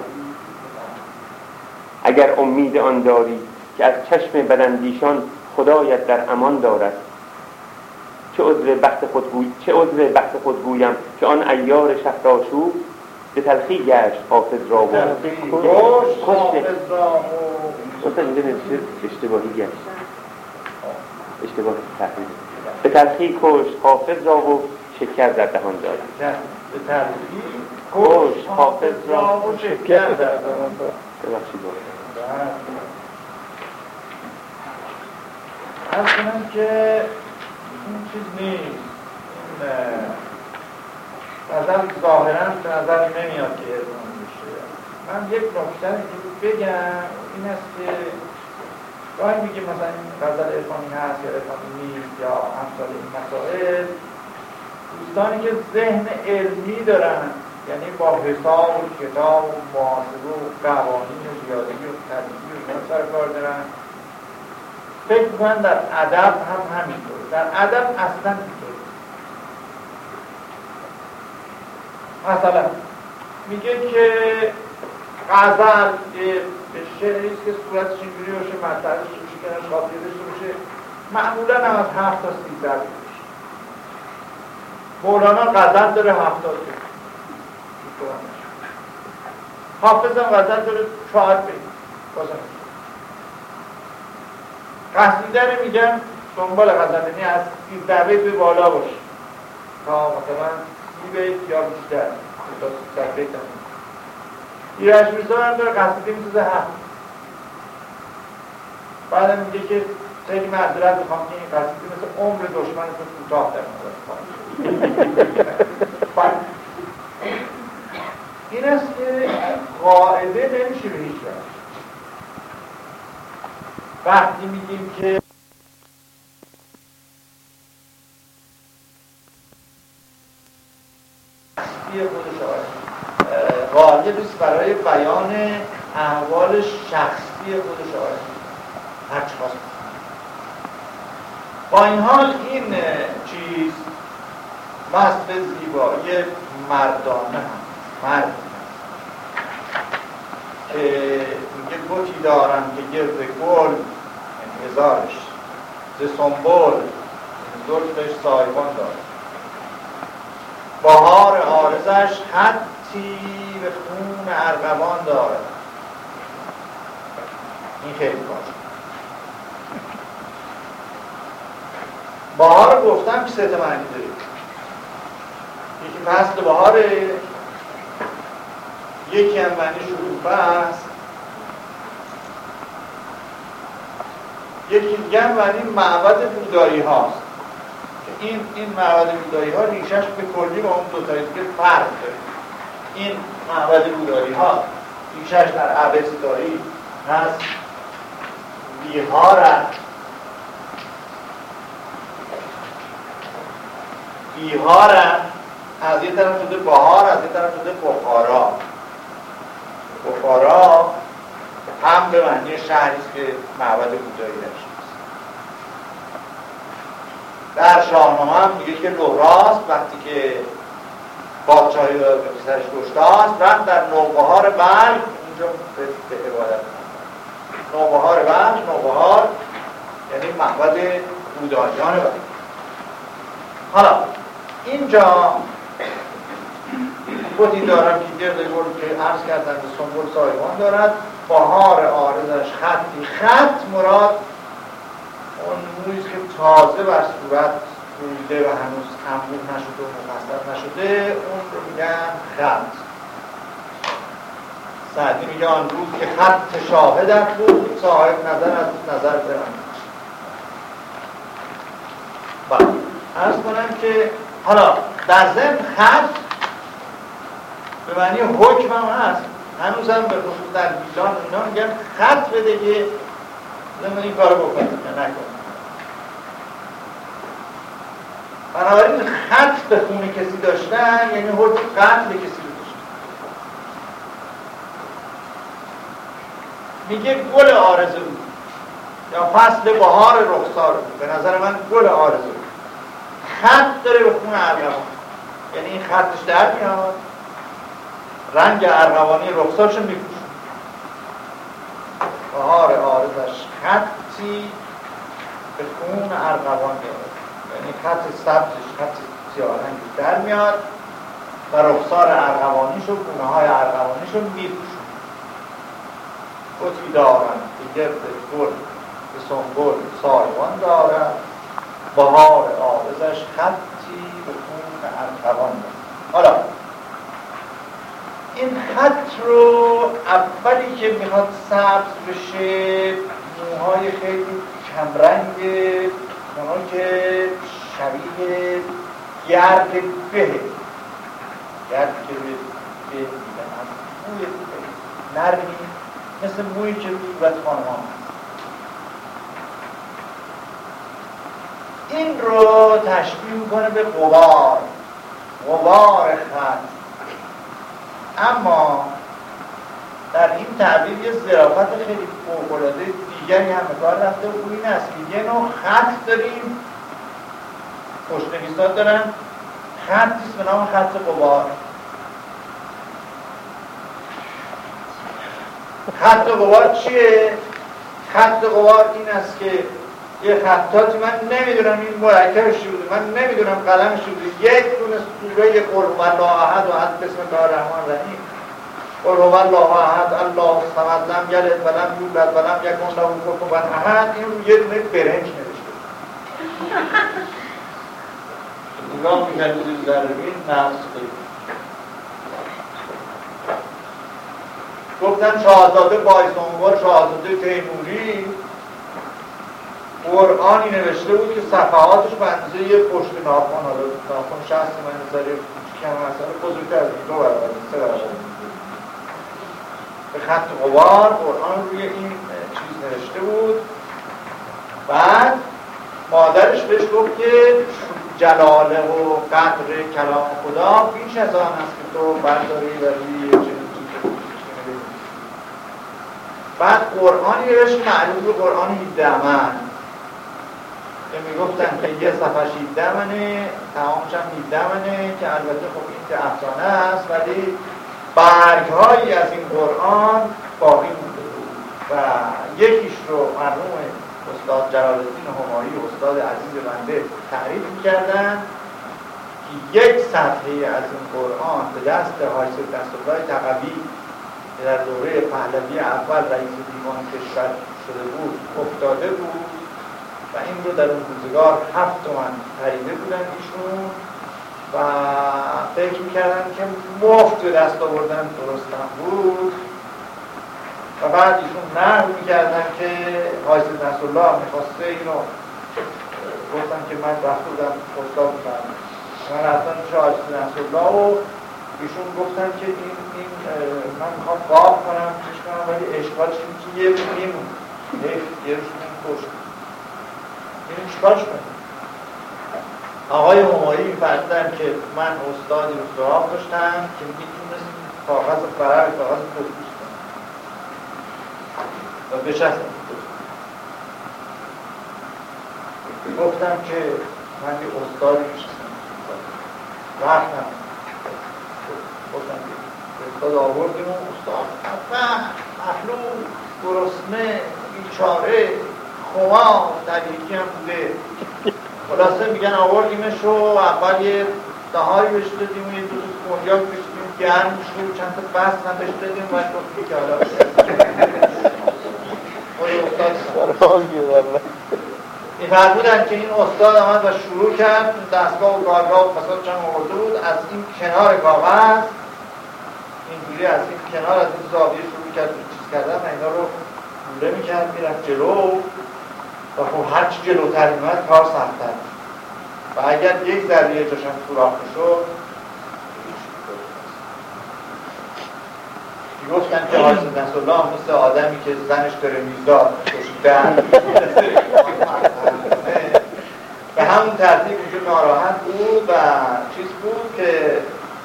اگر امید آن داری که از چشم بدندیشان خدایت در امان دارد. چه عذر بخت خود چه عذر بخت خود گویم که آن ایار شهرآشوب به تلخی گشت حافظ را و کشت استاد اینجا اشتباهی گشت. اشتباه تحریر به تلخی کشت حافظ را و شکر در دهان دارد به تلخی کشت حافظ را و شکر در دهان دارد ببخشید. از کنم که این چیز نیست. این نظر ظاهرا به نظر نمیاد که ارزان بشه. من یک نکته بگم این است که گاهی میگیم مثلا این غزل ارفانی هست یا ارفانی نیست یا همسال این مسائل دوستانی که ذهن علمی دارن یعنی با حساب و کتاب و محاسبه و قوانین و ریاضی و طبیعی و اینا سر کار دارن. فکر می‌کنن در ادب هم همینطور در ادب اصلا اینطور مثلا میگه که غزل به شعریست که صورتش اینجوری باشه مطلبش روشی کنه قافیه داشته معمولا هم از هفت تا سیزده میشه. مولانا غزل داره هفتاد حافظ هم غزل داره چهار بید بازم. قصیده رو میگن دنبال غزل یعنی از سیزده بیت به بالا باشه تا مثلا سی بیت یا بیشتر. تا سیزده بیت هم ایرش میرزا هم داره قصیده می‌سازه هفت بعد میگه که خیلی معذرت می‌خوام که این قصیده مثل عمر دشمنتون کوتاه در این است که قاعده نمیشه به هیچ وقتی میگیم که خودش غالب است برای بیان احوال شخصی خودش آره هر خواست با این حال این چیز به زیبایی مردانه هم. مرد. که میگه بوتی دارم که گرد گل یعنی هزارش. ز سنبول زلفش سایبان داره. بهار آرزش حتی به خون ارغوان داره. این خیلی باشه. بهار گفتم که سه معنی داره. یکی فصل بهاره یکی هم معنی شروع است یکی دیگه هم معنی معبد بودایی هاست. این این معبد بودایی ها ریشش به کلی با اون دو تا دیگه فرق داره. این معبد بودایی ها ریشش در داری هست بیهارت بیهارت از یه طرف شده بهار از یه طرف شده بخارا. بخارا هم به معنی شهری که معبد بودایی داشت در شاهنامه هم میگه که لوراست وقتی که پادشاهی به پسرش کشتاست رفت در نوبهار بلخ اینجا به عبادت نوبهار بلخ نوبهار یعنی معبد بودایان بلخ حالا اینجا بودی دارم که گرد گل که عرض کردن به سنبول سایبان دارد. بهار آرزش خطی. خط مراد اون مویز که تازه بر صورت رویده و هنوز انبوه نشده و مفصل نشده. اون رو میگن خط. سعدی میگه آن روز که خط شاهدت بود. صاحب نظر از نظر برم. بله. ارز کنم که حالا در ضمن خط به معنی حکم هم هست. هنوز هم به خصوص در بیلان اینا میگن خط بده که این کارو بکنه یا نکنه بنابراین خط به خون کسی داشتن یعنی حکم قتل کسی رو داشتن. میگه گل آرزو یا فصل بهار رخسار به نظر من گل آرزو خط داره به خون ارغوان یعنی این خطش در میاد. رنگ ارغوانی رخسارش میپوشه بهار آرزش خطی به خون ارغوان داره یعنی خط سبزش خط سیاهنگی در میاد و رخسار ارغوانیش و گونه های ارغوانیش رو میپوشن کتی دارن که گرد گل به سنگل سایوان دارد بهار آرزش خطی به خون ارغوان حالا این خط رو اولی که می‌خواد سبز بشه موهای خیلی کمرنگ اونا که شبیه گرد به گرد که به میدن. موی نرمی مثل موی که صورت خانمان هست. این رو تشبیه می‌کنه به قبار قبار خط. اما در این تعبیر یه ظرافت خیلی فوق‌العاده دیگری هم کار رفته و این است که یه نوع خط داریم. خوشنویسان دارن. خطی به نام خط قبار خط قبار چیه؟ خط قبار این است که یه خطاتی من نمی‌دونم این مرکبش بوده من نمی‌دونم قلمش بوده. یک دونه سوره هو الله احد و حد بسم الله الرحمن الرحیم. هو الله احد الله الصمد لم یلد و لم یولد و لم یکن له کفوا احد. این یه دونه برنج نوشته. نگاه می‌کردید در این نفس گفتن شاهزاده بایزنگار شاهزاده تیموری. قرآنی نوشته بود که صفحاتش به اندازه یه پشت ناخن حالا ناخن شخص من نظری کم مثلا بزرگتر از دو برابر سه برابر به خط غبار قرآن روی این چیز نوشته بود. بعد مادرش بهش گفت که جلاله و قدر کلام خدا بیش از آن است که تو برداری و روی چنین بعد قرآنی بهش معلوم به قرآن 17 که می‌گفتن که یه صفحه 17 منه تمامش هم 17 منه که البته خب این که افسانه است ولی برگ از این قرآن باقی مونده بود. و یکیش رو مرحوم استاد جلال الدین همایی استاد عزیز بنده تعریف می‌کردن که یک صفحه از این قرآن به دست حاجی دستالله تقوی در دوره پهلوی اول رئیس دیوان کشور شده بود افتاده بود. و این رو در اون روزگار هفت تومن خریده بودن ایشون و فکر می‌کردن که مفت به دست آوردن درست هم بود. و بعد ایشون نقل می‌کردن که حاجی الله می‌خواسته اینو گفتن که من رفت بودم استاد بودم من رفتم پیش حاجی الله و ایشون گفتن که این, این من می‌خوام قاب کنم چیش کنم ولی اشکالش که یه میمون یه روش کشت. این چیکارش آقای همایی فرمودن که من استادی رو سراغ داشتم که می‌تونست کاغذ فرق کاغذ پوست کنم و بچستم گفتم که من یه استادی میشستم رفتم. گفتم که استاد آوردیم و استاد مخلوق گرسنه بیچاره. خما در یکی هم بوده. خلاصه میگن آوردیمش رو اول یه دهایی بهش دادیم یه دو کنیاک بهش دادیم گرم شد چند تا بس هم بهش دادیم و گفتیم که حالا این فرمودن که این استاد آمد و شروع کرد دستگاه و کارگاه و فساد چند آورده بود از این کنار کاغذ اینجوری از این کنار از این زاویه شروع کرد چیز کردن و اینا رو دوره می‌کرد می‌رفت جلو. و خب هرچی جلوتر میمد کار سختتر و اگر یک ذریعه جاشم سوراخ شد گفتن که حاج الله مثل آدمی که زنش داره میزداد کشیدن به همون ترتیب اونجا ناراحت بود و چیز بود که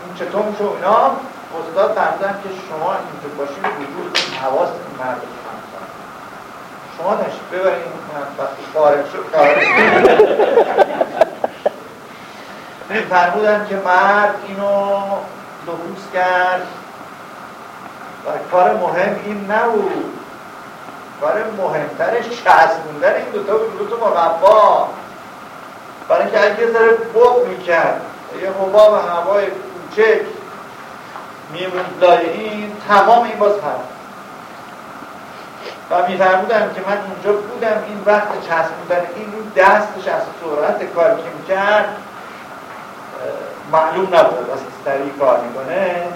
این چطور میشه اینا استاد فرمودن که شما اینجا باشین وجود حواس مردم شما تشریف ببرین وقتی خارج شد فرمودن که مرد اینو لبوس کرد. و کار مهم این نبود. کار مهمترش چسبوندن این دوتا به دوتا مقبا برای اینکه اگه ذره بغ می‌کرد یه حباب هوای کوچک میموند لای این تمام این باز هست و میفرمودم که من اونجا بودم این وقت چسبوندن این رو دستش از سرعت کاری که می‌کرد معلوم نبود از سریع کار می‌کنه.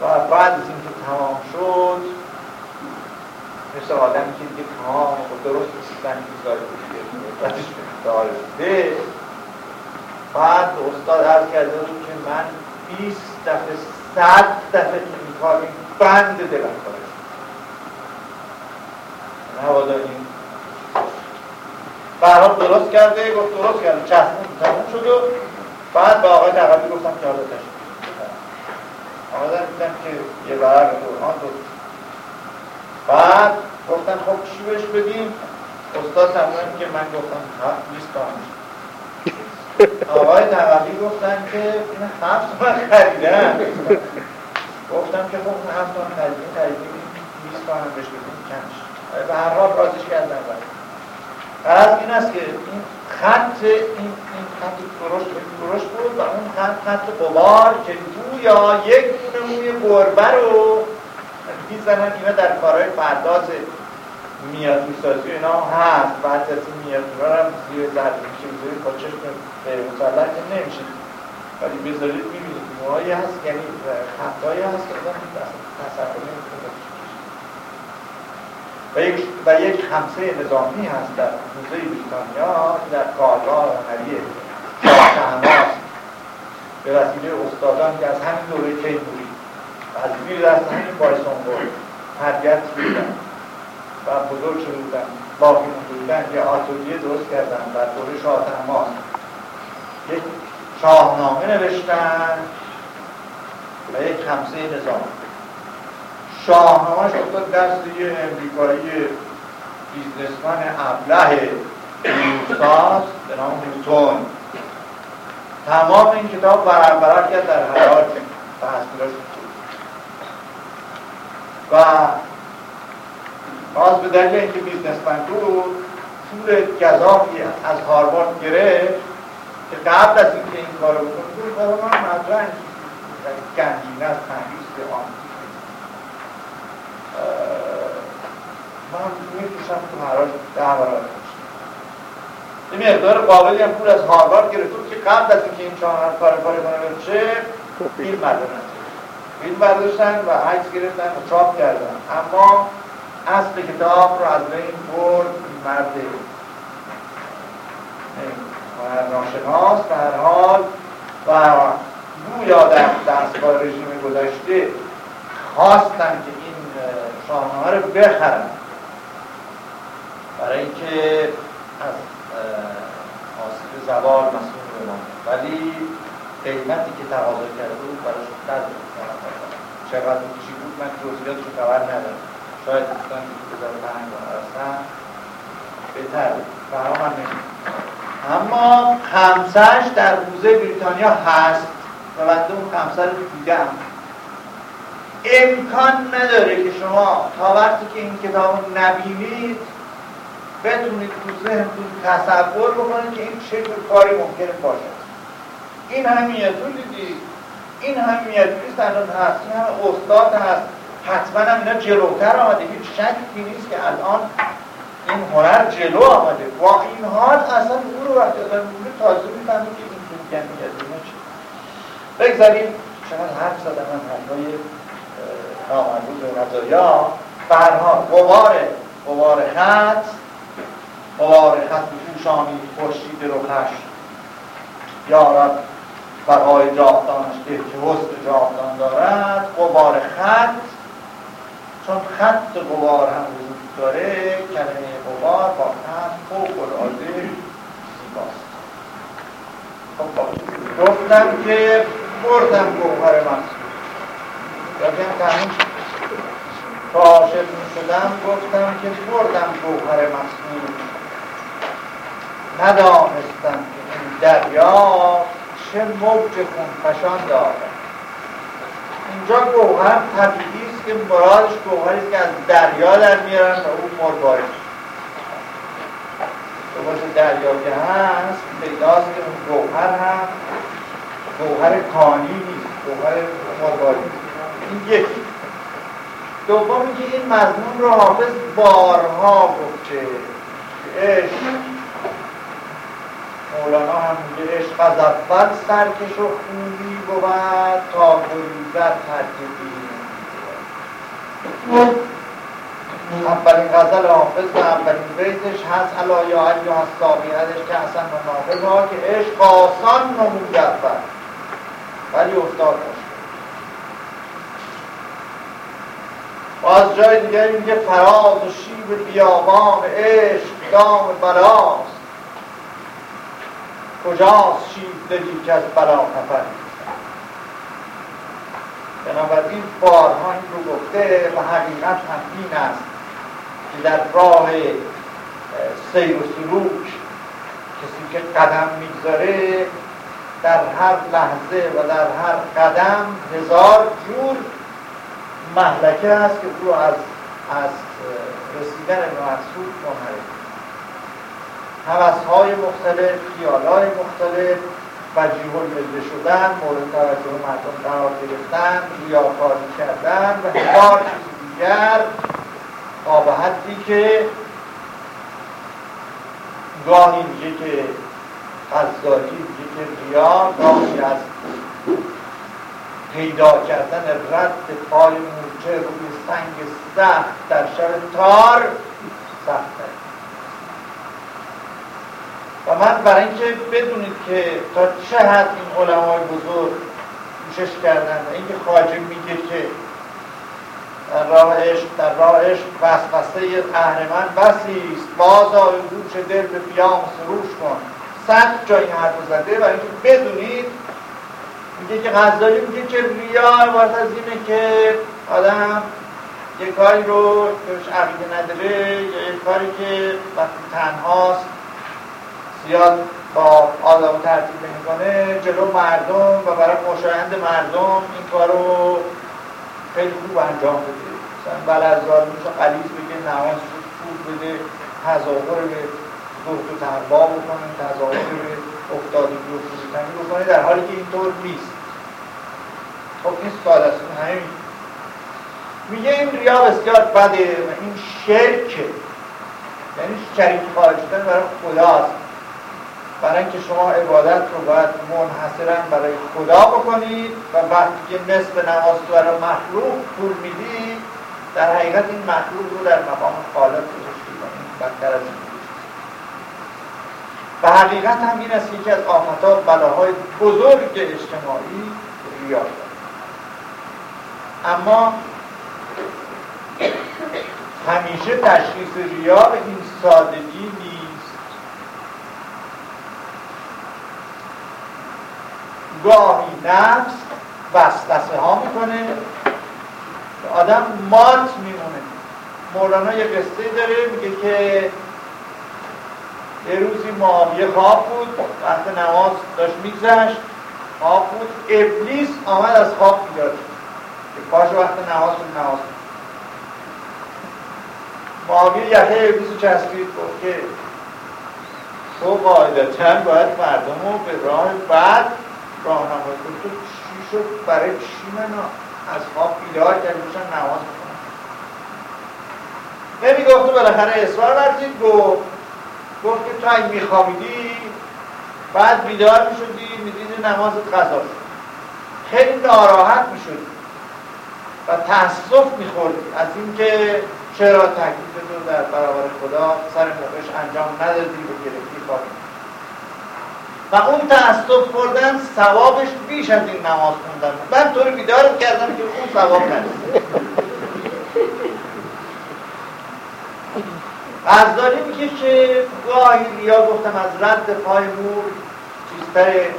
و بعد از اینکه تمام شد مثل آدمی که دیگه تمام و درست سیستم می‌گذاره بعدش داره بعد استاد عرض کرده بود که من 20 دفعه 100 دفعه این کار بند دلم مبادا این برحال درست کرده گفت درست کرده. چسبون تموم شد و بعد به آقای تقوی گفتم که حالا تشکر آمدن دیدم که یه برق قرآن دو بعد گفتن خب چی بهش بدیم؟ استاد تمام که من گفتم هفت بیست تومن آقای نقلی گفتن که این هفت تومن خریدن. گفتم که خب هفت تومن خریدیم خریدیم بیست تومن بهش بدیم. کمش. به هر حال رازش کردن از این است که این خط این, این خط درشت درشت بود و اون خط خط قبار که گویا یک دونه موی گربه رو می‌زنن اینا در کارهای پرداز میاتون سازی اینا هست. بعد از این میاتون هم زیر زرد میشه بذارید با چشم مسلح که نمیشه. ولی بذارید می‌بینید موهایی هست یعنی خطایی هست که آدم تصور نمی‌کنه. و یک, و یک خمسه نظامی هست در موزه بریتانیا در کارگاه هنری شاه به وسیله استادان که از همین دوره تیموری از زیر دست همین بود. تربیت بودن و بزرگ شده بودن باقی بودن یه آتولیه درست کردن. در دوره شاه تماس یک شاهنامه نوشتن. و یک خمسه نظامی. شاهنامهش افتاد دست یه امریکایی بیزنسمن ابله روساست به نام نیوتون. تمام این کتاب برابر کرد در حیات تحصیلات و باز به دلیل اینکه بیزنسمن بود پول گذافی از هاروارد گرفت که قبل از اینکه این کارو بکنه پول برای من مدرن گنجینه از تنگیست آن من میفروشم تو حراج ده برابر این مقدار قابلی هم پول از هاروارد گرفته که قبل از اینکه این چهار کار کار کنه بشه فیلم برداشتن. فیلم برداشتن و عکس گرفتن و چاپ کردن. اما اصل کتاب رو از بین برد مرد ناشناس در حال و گویا در دستگاه رژیم گذشته خواستن که این شاهنامه رو بخرن برای اینکه از آسیب زوال مسئول بمانه ولی قیمتی که تقاضا کرده بود براش قدر چقدر چی بود من جزئیاتش رو خبر ندارم. شاید دوستان که بذار پنج هستن بهتر فرامن اما خمسهش در موزه بریتانیا هست و بنده اون خمسه رو دیدم. امکان نداره که شما تا وقتی که این کتاب نبینید بتونید تو ذهنتون تصور بکنید که این چه کاری ممکنه باشد این همیتون دیدید این همیتون الان هست. این همه استاد هست. حتما هم اینا جلوتر آمده. هیچ شکی نیست که الان این هنر جلو آمده. با این حال اصلا او رو وقتی آدم می‌بینه تازه می‌فهمه که این اینا چی بگذاریم. چقدر حرف زدم من حرفای نامربوط به نظریا برها قوار قوار خط. قوار خط پوشانی خورشید روخش یارد بقای جاودانش که حسن جاودان دارد. قبار خط. چون خط قبار هم وجود داره کلمه قبار با خط فوق العاده زیباست. خب گفتم که بردم گوهر محصول یادم تموم تا عاشق می شدم گفتم که بردم گوهر مسئول ندانستم که این دریا چه موج خونفشان دارد. اینجا گوهر طبیعی است که مرادش گوهری که از دریا در میارن و اون مربایش به دریا که هست پیداست که اون گوهر هم گوهر کانی نیست گوهر مربایی این یکی. دوم اینکه این مضمون رو حافظ بارها گفته. عشق. مولانا هم میگه عشق از اول سرکش و خوبی بود تا گریزت ترک اولین غزل حافظ و اولین بیتش هست. علا یا علی هست سابیهدش که اصلا منافظ ها که عشق آسان نموید ولی افتاد باز جای دیگه میگه فراز و شیب بیابان عشق دام براست. کجاست شیب دلی که از برا نفر؟ بنابراین بارها این رو گفته و حقیقت هم این است که در راه سیر و سلوک کسی که قدم می‌گذاره در هر لحظه و در هر قدم هزار جور محلکه است که او از از رسیدن مقصود منحرف های مختلف های مختلف وجیه المله شدن مورد توجه مردم قرار گرفتن ریاکاری کردن و هزار چیز دیگر. به حدی که گاهی میگه که غزالی میگه که ریا گاهی از پیدا کردن رد پای مورچه روی سنگ سخت در شب تار سخت و من برای اینکه بدونید که تا چه حد این علمای بزرگ کوشش کردن و اینکه خواجه میگه که در راه عشق در راه عشق وسوسه اهرمن بسی است باز آی گوش دل به بیام سروش کن. صد جای حرف زده و اینکه بدونید میگه که غزالی میگه که ریا عبارت از اینه که آدم یه کاری رو که عقیده نداره یا یه کاری که وقتی تنهاست زیاد با آدم ترتیب می‌کنه جلو مردم و برای مشاهند مردم این کارو خیلی خوب انجام بده. مثلا بلزار میشه قلیز بگه نماز پول بده تظاهر به دخت و تربا بکنه تظاهر به افتادگی و فروتنی بکنه در حالی که اینطور نیست. خب این سال است همین. میگه این ریا بسیار بده و این شرکه. یعنی شریک خواهشتن برای خداست. برای اینکه شما عبادت رو باید منحصرا برای خدا بکنید و وقتی که نصف نماز رو برای مخلوق پول میدی در حقیقت این مخلوق رو در مقام خالق گذاشتی کنید. بدتر از این. و حقیقت هم این است یکی از آفتها بلاهای بزرگ اجتماعی ریا اما همیشه تشخیص ریا این سادگی گاهی نفس وسوسه ها می‌کنه. آدم مات میمونه. مولانا یه قصه داره میگه که یه روزی معاویه خواب بود وقت نماز داشت میگذشت. خواب بود ابلیس آمد از خواب بیدار که پاش وقت نماز بود نماز بود. معاویه یقه ابلیس چسبید گفت که تو قاعدتا باید مردم رو به راه بعد راهنمایی کنی. تو چی شد برای چی من از خواب بیدار کردی؟ بشن نماز بکنم نمی گفت تو بالاخره اصرار ورزید گفت گفت که تو اگه میخوابیدی بعد بیدار می‌شدی می‌دیدی نمازت قضا شد. خیلی ناراحت می‌شدی و تاسف میخوردی از اینکه چرا تکلیف تو در برابر خدا سر موقعش انجام ندادی و گرفتی خوابیدی. و اون تأسف خوردن ثوابش بیش از این نماز خوندن من طور بیدارت کردم که اون ثواب نرسه غزالی میگه که گاهی ریا گفتم از رد پای مور چیزتره.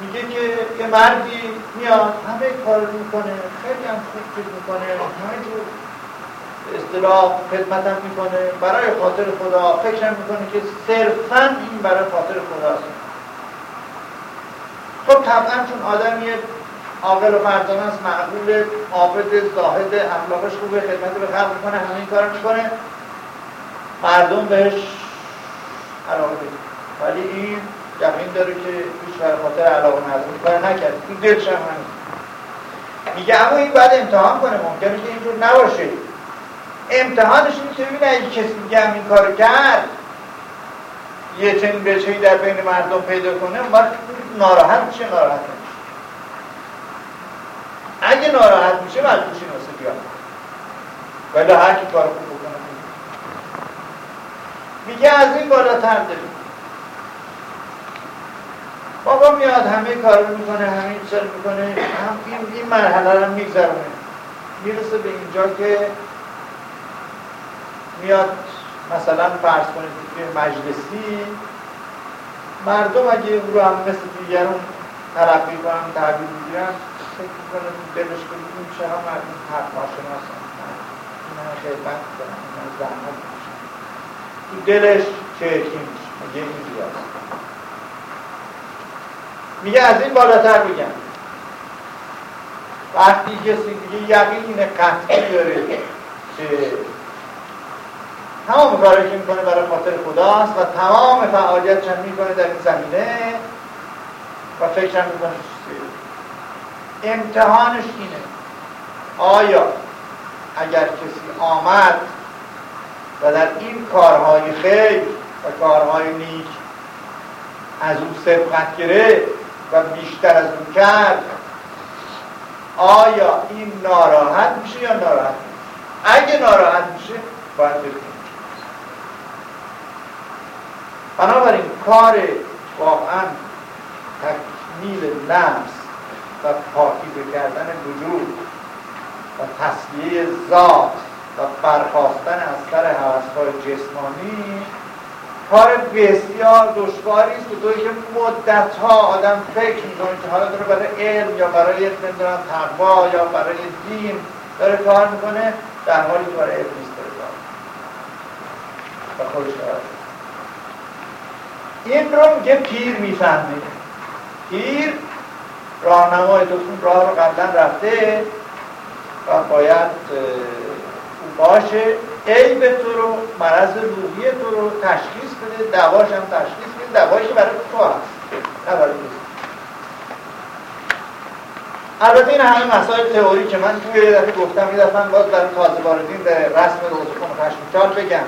میگه که یه مردی میاد همه کار می‌کنه خیلی هم خوب فکر می‌کنه همه جور اصطلاح خدمتم می‌کنه. برای خاطر خدا فکرم می‌کنه که صرفا این برای خاطر خداست. خب طبعا چون آدم یه عاقل و مردان است معقول عابد زاهد اخلاقش خوبه خدمت به خلق می‌کنه همین کار می‌کنه. مردم بهش علاقه ولی این یقین داره که هیچ بر خاطر علاقه مردم کار نکرد. این دلش هم میگه اما این باید امتحان کنه. ممکنه که اینجور نباشه. امتحانش اینه که ببینه اگه کسی میگه این کار کرد یه چنین بچهی در بین مردم پیدا کنه اون وقت ناراحت میشه ناراحت میشه اگه ناراحت میشه باید میشه واسه ولی هر کی کار خوب میگه از این بالاتر داریم بابا میاد همه کار می‌کنه همه چیز می‌کنه. هم این, این مرحله رو میگذرونه. می‌رسه به اینجا که میاد مثلا فرض کنید که مجلسی مردم اگه او رو هم مثل دیگرون تلقی کنن تعبیر می‌گیرن فکر می‌کنه دلش که این چرا مردم حق ناشناس این همه خدمت کنم این زحمت تو دلش چرکی میشه میگه اینجوری هست میگه از این بالاتر بگم وقتی کسی دیگه یقین قطعی داره که تمام کاری که می‌کنه برای خاطر خداست و تمام فعالیت هم می‌کنه در این زمینه و فکر هم می‌کنه امتحانش اینه. آیا اگر کسی آمد و در این کارهای خیر و کارهای نیک از او سبقت گرفت و بیشتر از اون کرد. آیا این ناراحت میشه یا ناراحت میشه؟ اگه ناراحت میشه باید بکنیم بنابراین کار واقعا تکمیل نفس و پاکیزه کردن وجود و تصلیه ذات و برخواستن از سر حوثهای جسمانی کار بسیار دشواری است و که مدت ها آدم فکر می‌کنه که حالا داره برای علم یا برای نمی‌دونم تقوا یا برای دین داره کار می‌کنه در حالی که برای نیست داره کار و خودش این رو میگه پیر می‌فهمه. پیر راهنمای تو راه رو قبلا رفته و باید باشه عیب تو رو مرض روحی تو رو تشخیص بده دواش هم تشخیص بده دوایش برای تو هست. نه برای البته این همه مسائل تئوری که من توی یه دفعه گفتم یه دفعه باز برای تازه واردین به رسم روزخون خشمچال بگم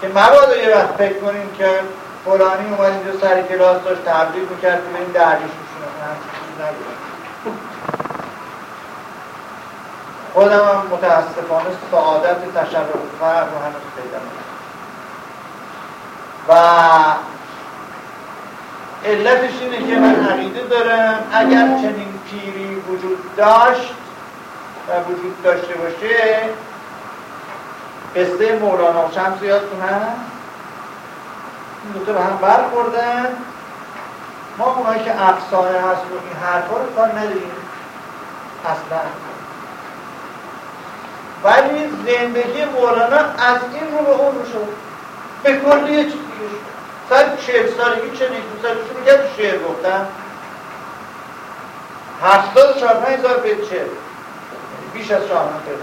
که مبادا یه وقت فکر کنیم که فلانی اومد اینجا سر کلاس داشت تبلیغ می‌کرد که این دردش میشونه. خودم هم متاسفانه سعادت تشرف فرق رو هنوز پیدا و علتش اینه که من عقیده دارم اگر چنین پیری وجود داشت و وجود داشته باشه قصه مولانا و شمس یادتون هست این دوتا به هم برخوردن. ما اونایی که افسانه هست و این حرفا رو کار نداریم. اصلا. ولی زندگی مولانا از این رو به اون رو شد به کلی یه چیز دیگه شد. سال چهل سالگی چه نیست سالگی تو شعر گفتم هفتاد چهار پنج هزار بیت شعر. بیش از شاهنامه پیدا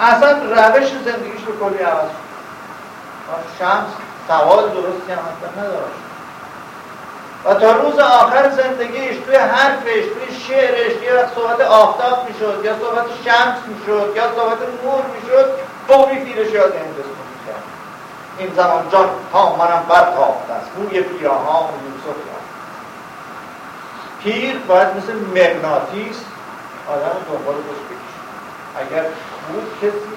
اصلا روش زندگیش به کلی عوض شد. شمس سوال درستی هم اصلا نداشت. و تا روز آخر زندگیش توی حرفش توی شعرش یا صحبت آفتاب می‌شد یا صحبت شمس می‌شد یا صحبت نور می‌شد فوری پیرش یاد هندوستان می‌کرد. این زمان جان ها منم برتافت است روی پیراهان و یوسف پیر باید مثل مغناطیس آدم دنبال خوش بکشه. اگر بود کسی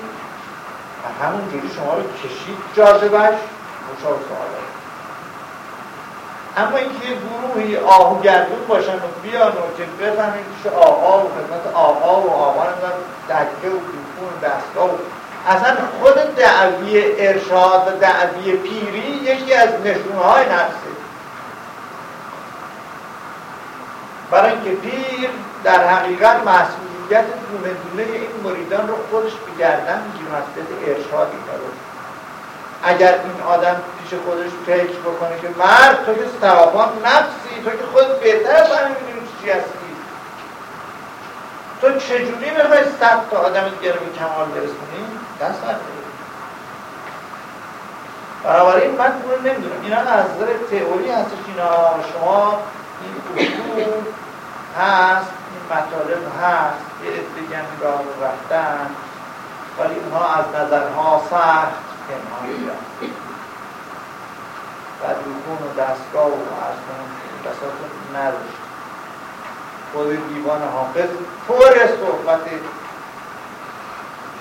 همون جوری شما رو کشید جاذبش خوشا سوال اما اینکه گروهی آهو گردون باشن و بیان و که بفهمین پیش آقا و خدمت آقا و آقا دکه و دوکون و دستگاه و اصلا خود دعوی ارشاد و دعوی پیری یکی از نشونه های نفسه. برای اینکه پیر در حقیقت مسئولیت دونه دونه این مریدان رو خودش به گردن می‌گیره مسئولیت ارشادی داره. اگر این آدم پیش خودش فکر بکنه که مرد تو که توافان نفسی تو که خود بهتر از همه می‌دونی چی هستی. تو چجوری می‌خوای صد تا آدم دیگه رو به کمال برسونی؟ دست بنابراین من اون نمی‌دونم. اینا از نظر تئوری هستش اینا. شما این اصول هست این مطالب هست یه ادگه راه رفتن ولی اونها از نظرها سخت پنهانی و دکون و دستگاه و از بساط نداشت خود دیوان حافظ پر صحبت.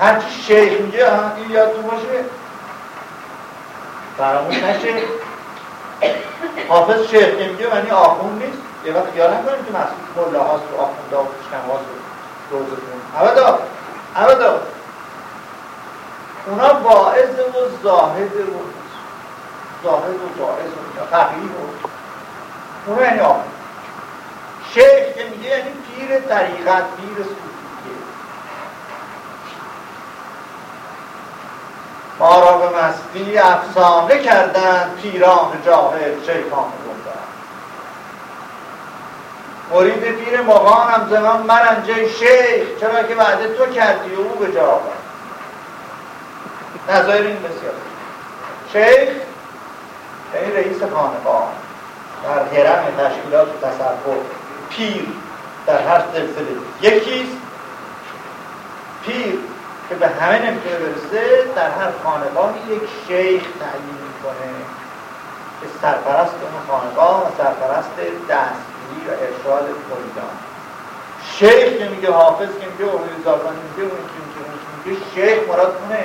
هرچی شیخ میگه این یادتون باشه. فراموش نشه. حافظ شیخ میگه معنی آخون نیست. یه وقت خیال نکنیم که مسئول کله هاست و آخونده و پشکم هاست و روزتون. ابدا ابدا. اونا باعث و زاهد و زاهد و باعث و فقیه و اونا یعنی آخون شیخ که میگه یعنی پیر طریقت پیر صوفیه. ما را به مستی افسانه کردن پیران جاهل شیخان گمراه مرید پیر مغانم زمان مرنجه شیخ چرا که وعده تو کردی و او به جا آورد نظایر این بسیار. شیخ یعنی رئیس خانقاه. در حرم تشکیلات و تصرف پیر در هر سلسله. یکیست پیر که به همه نمی‌تونه برسه در هر خانقاهی یک شیخ تعیین می‌کنه که سرپرست اون خانقاه و سرپرست دستگیری و ارشاد مریدان شیخ که میگه حافظ که میگه اولوی زاکان میگه اون که میگه شیخ مراد کنه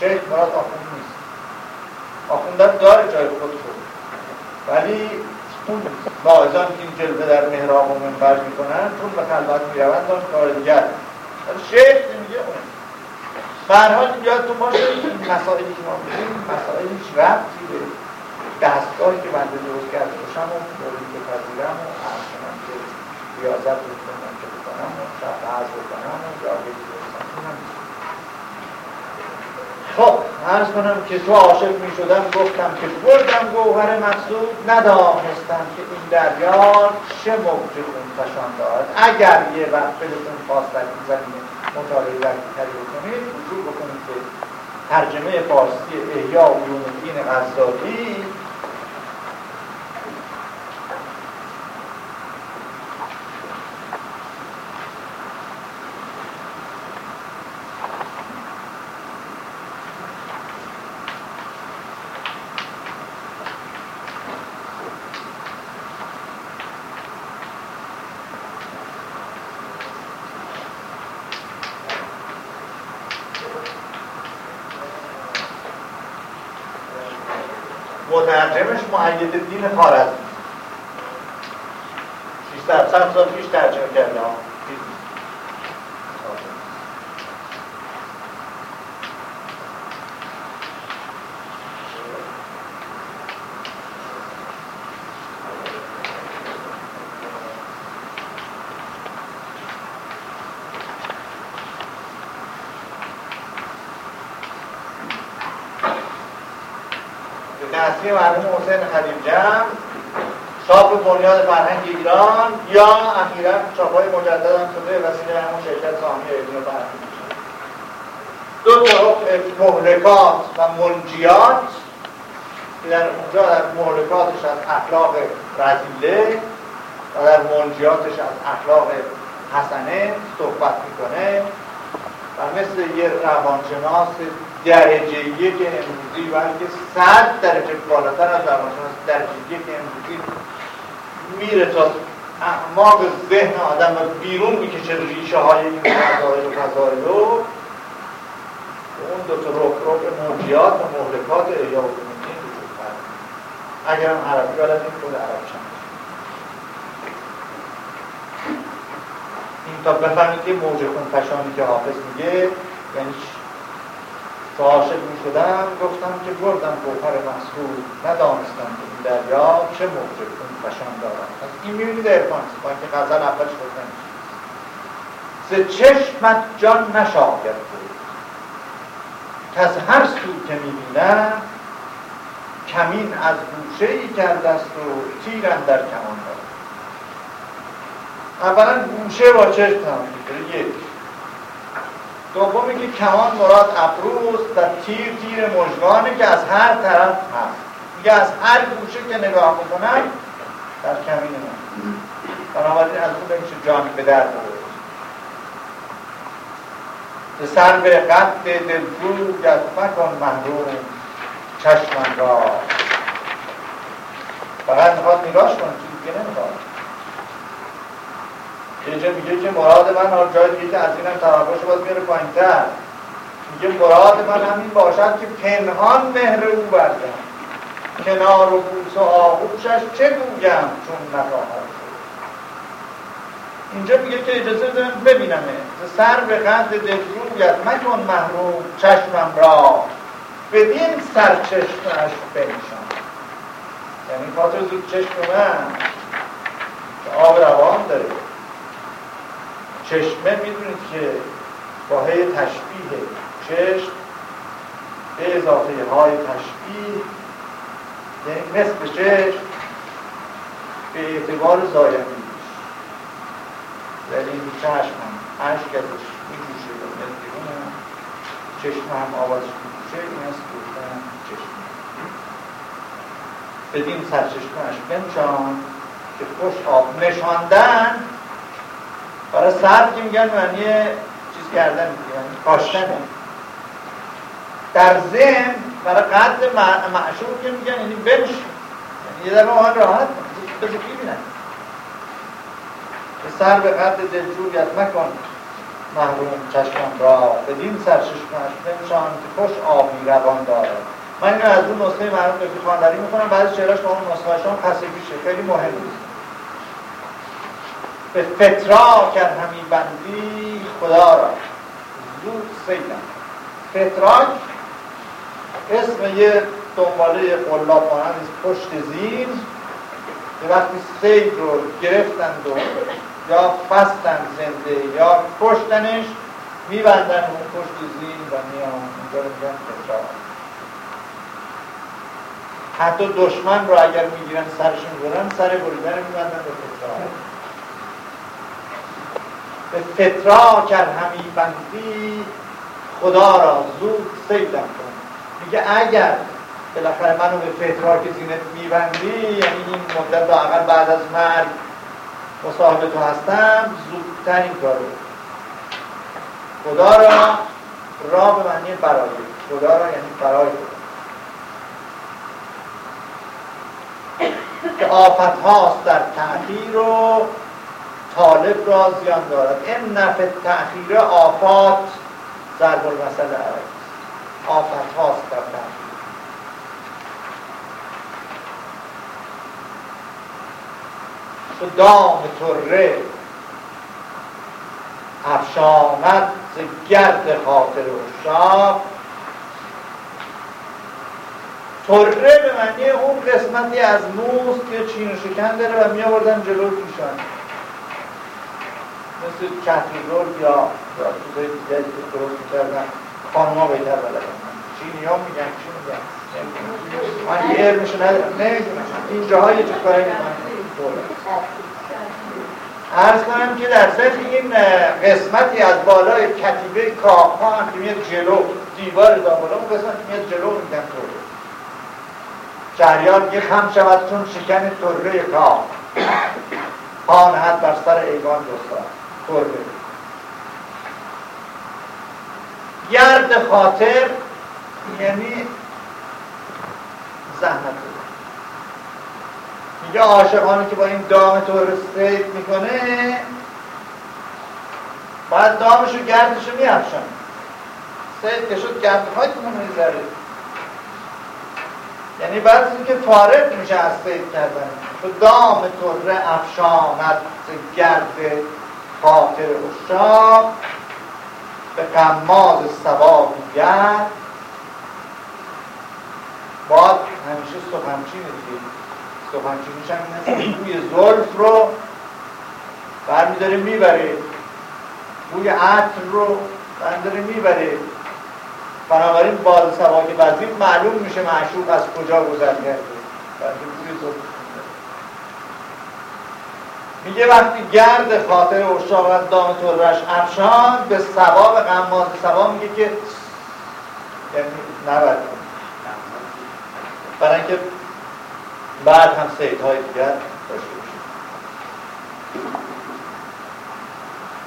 شیخ مراد آخوند نیست. آخوندن داره جای خود خود ولی اون واعظان که این جلوه در محراب و منبر می‌کنن چون به خلوت می‌روند اون کار دیگر ولی شیخ نمیگه اون. برحال یادتون باشه این مسائلی که ما میگیم مسائل هیچ ربطی به دستگاهی که بنده درست کرده باشم و موردی که پذیرم و عرض کنم که ریاضت بکنم که بکنم و شب عرض بکنم و جاگه خب. عرض کنم که تو عاشق می شدم گفتم که بردم گوهر مقصود ندانستم که این دریا چه موج خون فشان دارد. اگر یه وقت بدتون خواست در این زمین مطالعه کردی بکنید وجود بکنید که ترجمه فارسی احیا علوم الدین غزالی. مترجمش معید دین خارزمی 600 سال پیش ترجمه کرده نسلی مرحوم حسین خلیل جمع چاپ بنیاد فرهنگ ایران یا اخیرا چاپای مجدد هم شده وسیله همون شرکت سامی علمی فرهنگ دو طرق مهلکات و منجیات در اونجا در مهلکاتش از اخلاق رزیله و در منجیاتش از اخلاق حسنه صحبت می‌کنه. و مثل یه روانشناس درجه یک امروزی بلکه صد درجه بالاتر از روانشناس درجه یک امروزی میره تا اعماق ذهن آدم و بیرون می‌کشه ریشه های این فضایل و فضایل رو. اون دو تا رک موجیات و مهلکات احیا و اگر هم عربی بلد این خود عرب چند این تا بفهمید که موج خونفشانی که حافظ میگه یعنی تا عاشق می شدم گفتم که بردم گوهر مسئول ندانستم که این دریا چه موجه اون فشان دارم پس این می‌بینید ارفان با اینکه غزل اولش گفتن ز چشمت جان نشاید بود. که از هر سو که می‌بینم کمین از گوشه ای کرده است و تیرم در کمان دارم اولا گوشه با چشم تمام یک. دومی که کمان مراد ابروست و تیر تیر مژگانه که از هر طرف هست. میگه از هر گوشه که نگاه می‌کنم در کمین من. بنابراین از اون نمیشه جان به در بود سر به قد دلجو گد مکن محروم چشمن را. فقط می‌خواد نگاش کنه چیزی که نمی‌خواد. یه جا میگه که مراد من حال جای دیگه که از اینم توقعش باز میره پایینتر. میگه مراد من همین باشد که پنهان مهر او بردم. کنار و بوس و آغوشش چه گویم چون نخواهد اینجا میگه که اجازه بدن ببینمه. سر به قد دلرویت مکن محروم چشمم را. بدین سر چشمش بنشان. یعنی خاطر زود چشم من. آب روان داره. چشمه می‌دونید که با هی تشبیه چشم به اضافه های تشبیه یعنی مثل چشم به اعتبار زایندگیش ولی چشم هم عشق ازش میجوشه و میاد بیرون چشم هم آوازش میجوشه این است گفتن چشم. بدین سرچشمهش بنشان که خوش آب نشاندن برای سر که میگن معنی چیز کردن یعنی کاشتنه در ذهن برای قدر معشوق که میگن یعنی بنش. یعنی یه دفعه آن راحت بذار ببینن به سر به قدر دلجویت مکن محروم چشمم را. بدین سرچشمش بنشان که خوش آبی روان دارد من اینو از اون نسخه مرحوم دکتر خاندری می‌کنم بعد شعراش با اون نسخه هم خستگیشه خیلی مهم نیست. به فترا کرد همی بندی خدا را. زود سیدم. فتراک اسم یه دنباله قلاب مانند پشت زیر. که وقتی سید رو گرفتند و یا بستن زنده یا کشتنش میبندن اون پشت زین و میان. اونجا رو میگن حتی دشمن رو اگر می‌گیرن سرشون برن سر بریدن میبندن به فتراک به کرد همی بندی خدا را زود سیدم کن. میگه اگر بالاخره منو به فترا که زینت میبندی یعنی این مدت لاقل بعد از مرگ مصاحب تو هستم زودتر این کارو خدا را را به معنی برای. خدا را یعنی برای که آفت هاست در تأخیر و طالب را زیان دارد. این نفع تأخیر آفات ضرب المثل عربی آفت هاست در تأخیر تو دام تره افشامت گرد خاطر و شاب تره به معنی اون قسمتی از موز که چین و شکن داره و می آوردن جلو پیشان مثل کتریزور یا چیزای دیگری که درست می‌کردن. خانوما بهتر بلدن. چینی ها میگن؟ چی میگن؟ من یه علمشو ندارم. نمی‌دونم. این جاهای چه کاری ارز کنم که در ضمن این قسمتی از بالای کتیبه کاخ هم که میاد جلو دیوار داخل اون قسمت میاد جلو میگن توره جریان یه خم شود چون شکن تره کاخ. پانهد بر سر ایوان دوستان. خورده گرد خاطر یعنی زحمت میگه عاشقانی که با این دام تو سید می‌کنه باید دامشو گردشو میافشن سید که شد گرد یعنی بعد از اینکه فارغ میشه از سید کردن. تو دام تره افشانت گرد خاطر اشاق به قماز سبا گرد باید همیشه سخنچین دیگه. سخنچینیش هم این بوی زلف رو برمیداره می‌بره. بوی عطر رو برمیداره می‌بره. بنابراین باز سبا که معلوم میشه معشوق از کجا گذر کرده. بوی زلف. میگه وقتی گرد خاطر اشاق دام ترش افشان به سبا به قماز سبا میگه که یعنی نبرد برای اینکه بعد هم سیدهای دیگر داشته باشید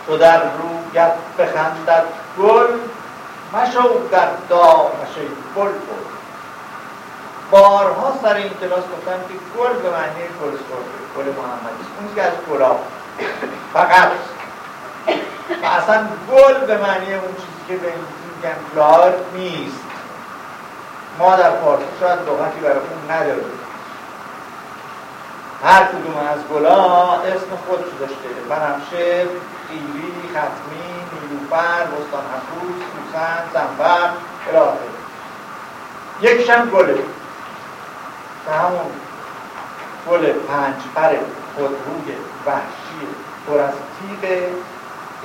تو در رویت بخندد گل مشو در دامش گل بود بارها سر این کلاس گفتم که گل به معنی گل گل محمدی. اون که از گلاب فقط. و اصلا گل به معنی اون چیزی که به میگن فلار نیست. ما در فارسی شاید لغتی برای اون نداریم. هر کدوم از گلا اسم خودشو داشته. بنفشه قیری ختمی نیلوفر بستان حفوظ سوسن زنبر الاخر یکیش هم گله. که همون گل پنج پره خودروی وحشی پر از تیغ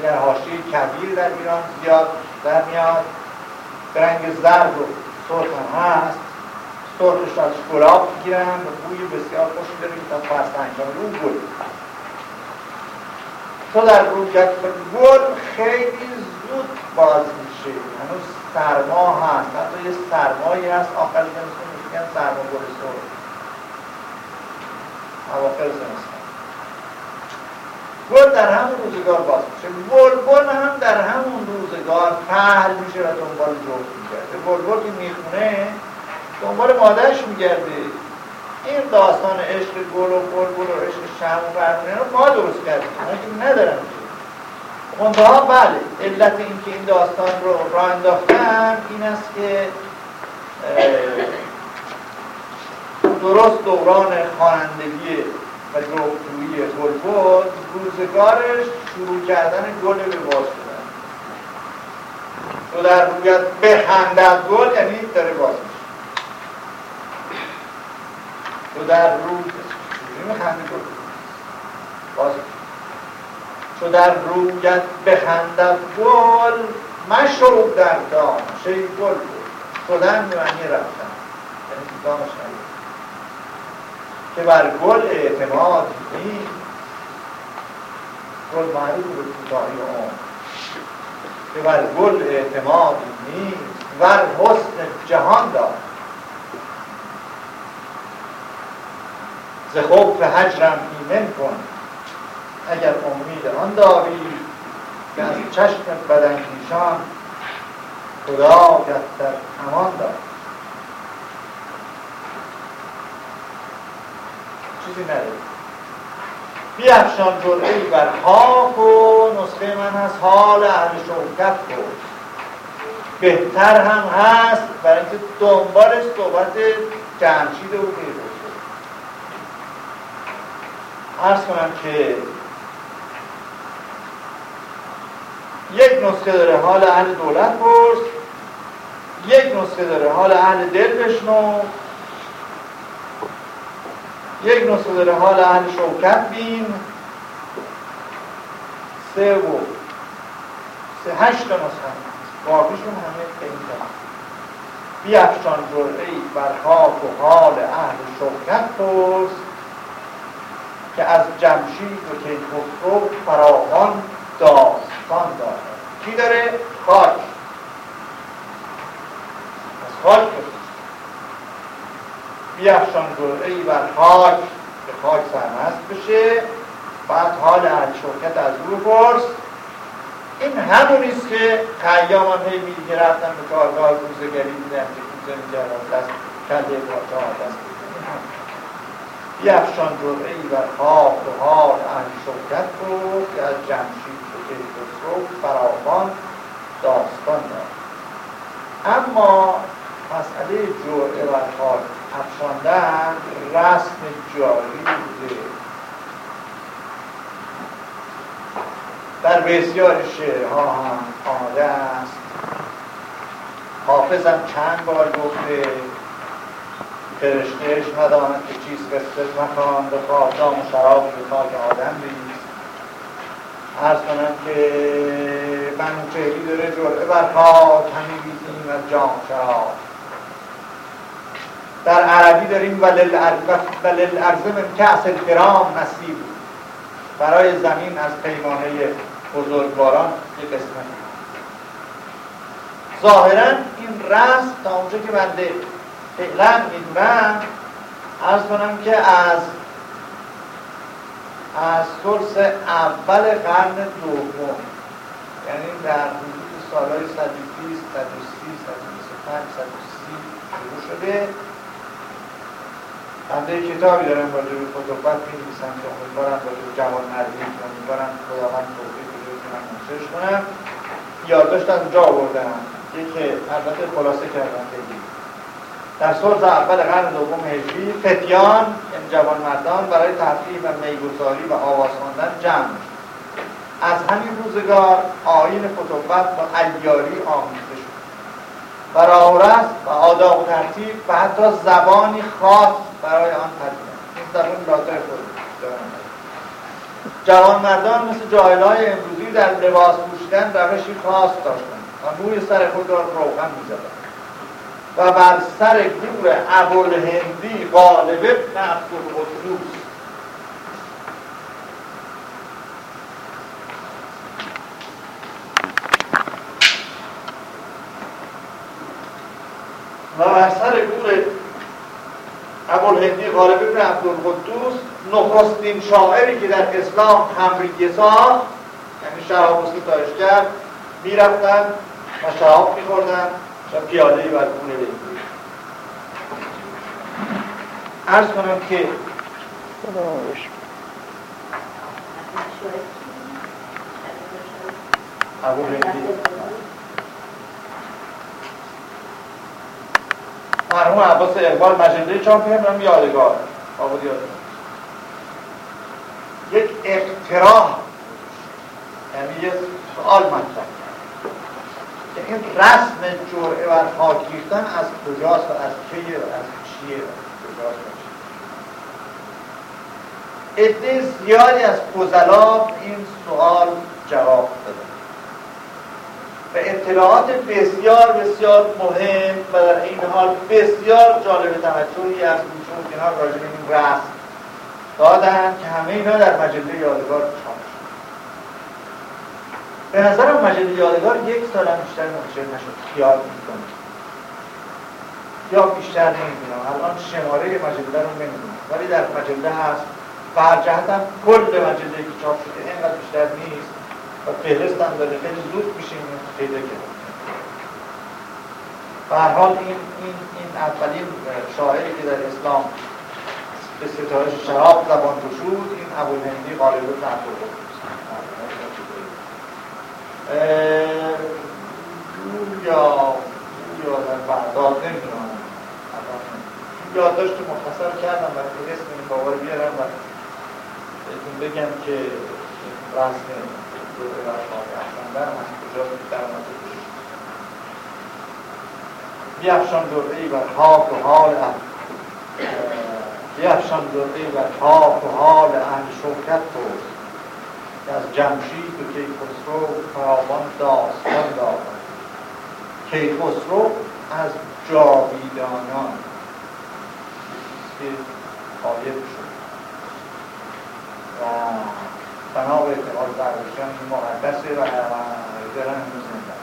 در حاشیه کبیر در ایران زیاد در میاد. رنگ زرد و سرخ هم هست. سرخش از گلاب می‌گیرن و بوی بسیار خوشی داره. تا فرسنگ رو گل. تو در رویت گل خیلی زود باز میشه. هنوز سرما هست. حتی یه سرمایی هست آخر زمستون میگن سرما گل سرخ اواخر زمستون گل در همون روزگار باز میشه. بلبل هم در همون روزگار پهل میشه و دنبال جفت میگرده. بلبل که می‌خونه دنبال مادرش میگرده. این داستان عشق گل و بلبل و عشق شم و رو ما درست کردیم. که ندارم منتها بله علت اینکه این داستان رو راه انداختم این است که درست دوران خوانندگی و جفتجویی بلبل روزگارش شروع کردن گل به باز شدن. تو در رویت بخندد گل یعنی داره باز میشه. تو در روز گل باز تو در رویت بخندد گل مشروب در دام شی گل شدن معنی رفتن. یعنی دامش که بر گل اعتماد نیست گل معروف به کوتاهی عمر. که بر گل اعتماد نیست ور حسن جهان دار. ز خوف هجرم ایمن کن. اگر امید آن داری که از چشم بدنگیشان خدا در امان دار. چیزی نداره بیافشان جرعی بر خاک و نسخه من هست حال اهل شوکت بود. بهتر هم هست برای اینکه دنبالش صحبت جمشید و پیروز ارز کنم که یک نسخه داره حال اهل دولت پرس یک نسخه داره حال اهل دل بشنو. یک داره. حال اهل شوکت بین. سه و سه هشت نسخه باقیشون همه این بیافشان جرعی بر خاک و حال اهل شوکت پرس که از جمشید و کیخسرو فراوان داستان داره کی داره؟ خاک. از خاک بیافشان ای بر خاک که خاک سرمست بشه. بعد حال اهل شوکت از او پرس. این همونیست که خیام هم هی میگه رفتن به کارگاه روزگری دیدن که کوزه میگردن دست کده پاچه دست بیافشان ای بر خاک و حال اهل شوکت رو که از جمشید و کیخسرو فراوان داستان دارد اما مسئله جرعه بر خاک افشاندن رسم جاری بوده. در بسیار شعرها هم آمده است. حافظم چند بار گفته فرشتهش نداند که چیز قصه مکان به خاکدام و شراب به خاک آدم ریز ارز کنم که منوچهری داره جرعه بر خاک همین بیزیم از جام شراب در عربی داریم ولل ارز من کعس الکرام نصیب برای زمین از پیمانه بزرگواران یک قسمت ظاهرا این رسم تا اونجا که بنده فعلا می‌دونم ارز کنم که از از سلس اول قرن دوم یعنی در حدود سالهای 120 130 125 130 شروع شده. بنده کتابی دارم با به فوتوبت می نویسم که امیدوارم با به جوان مردی امیدوارم خداوند توفیق بده کنم منتشرش کنم. یادداشت از اونجا آوردم که البته خلاصه کردم خیلی. در سلط اول قرن دوم هجری فتیان یعنی جوان مردان برای تفریح و می‌گذاری و آواز خواندن جمع از همین روزگار آین فتوبت با ایاری آمیخته و و آداب و ترتیب و حتی زبانی خاص برای آن پدیدن این زبان لاتر خود دارن جوانمردان مثل جاهلای امروزی در لباس پوشیدن روشی خاص داشتند و موی سر خود را روغن می‌زدند. و بر سر گور ابوالهندی غالب ابن عبدالقدوس و بر سر گور ابوالهندی غالب ابن عبدالقدوس نخستین شاعری که در اسلام خمریه ساخت یعنی شراب ستایش کرد می‌رفتن و شراب میخوردن و پیاده بر گونه بگیرید ارز کنم که ابوالهندی مرحوم عباس اقبال مجله چاپ کردم یادگار آباد یادگار. یک اقتراح یعنی یه سوال مطرح که این رسم جرعه بر خاک ریختن از کجاست و از کیه و از چیه و کجاست عده زیادی از فضلا این سوال جواب دادن و اطلاعات بسیار بسیار مهم و در این حال بسیار جالب توجهی از ایشون کنار راجع به این رسم دادن که همه اینا در مجله یادگار چاپ به نظرم مجله یادگار یک سال هم بیشتر منتشر نشد. خیال می‌کنم. یا بیشتر نمی‌دونم. الان شماره مجله رو نمی‌دونم. ولی در مجله هست. برجهت هم کل مجله که چاپ شده اینقدر بیشتر نیست. و فهرست هم داره. خیلی زود میشه پیدا کرد. به حال این, این, این اولین شاعری که در اسلام به ستایش شراب زبان گشود این ابوالهندی غالب بن یا یا در بغداد نمی‌دونم. یادداشت مختصر کردم برای اسم این بابا بیارم و بهتون بگم که رسم آمده بیفشان دوره بر خاک و حال بیفشان دوره بر خاک و حال اهل شوکت بود که از جمشید و کیخسرو فراوان داستان دارد کیخسرو از جاویدانان. که قایب شد. و بنا به اعتقاد زرتشتیان این مقدسه و دارن هنوز زنده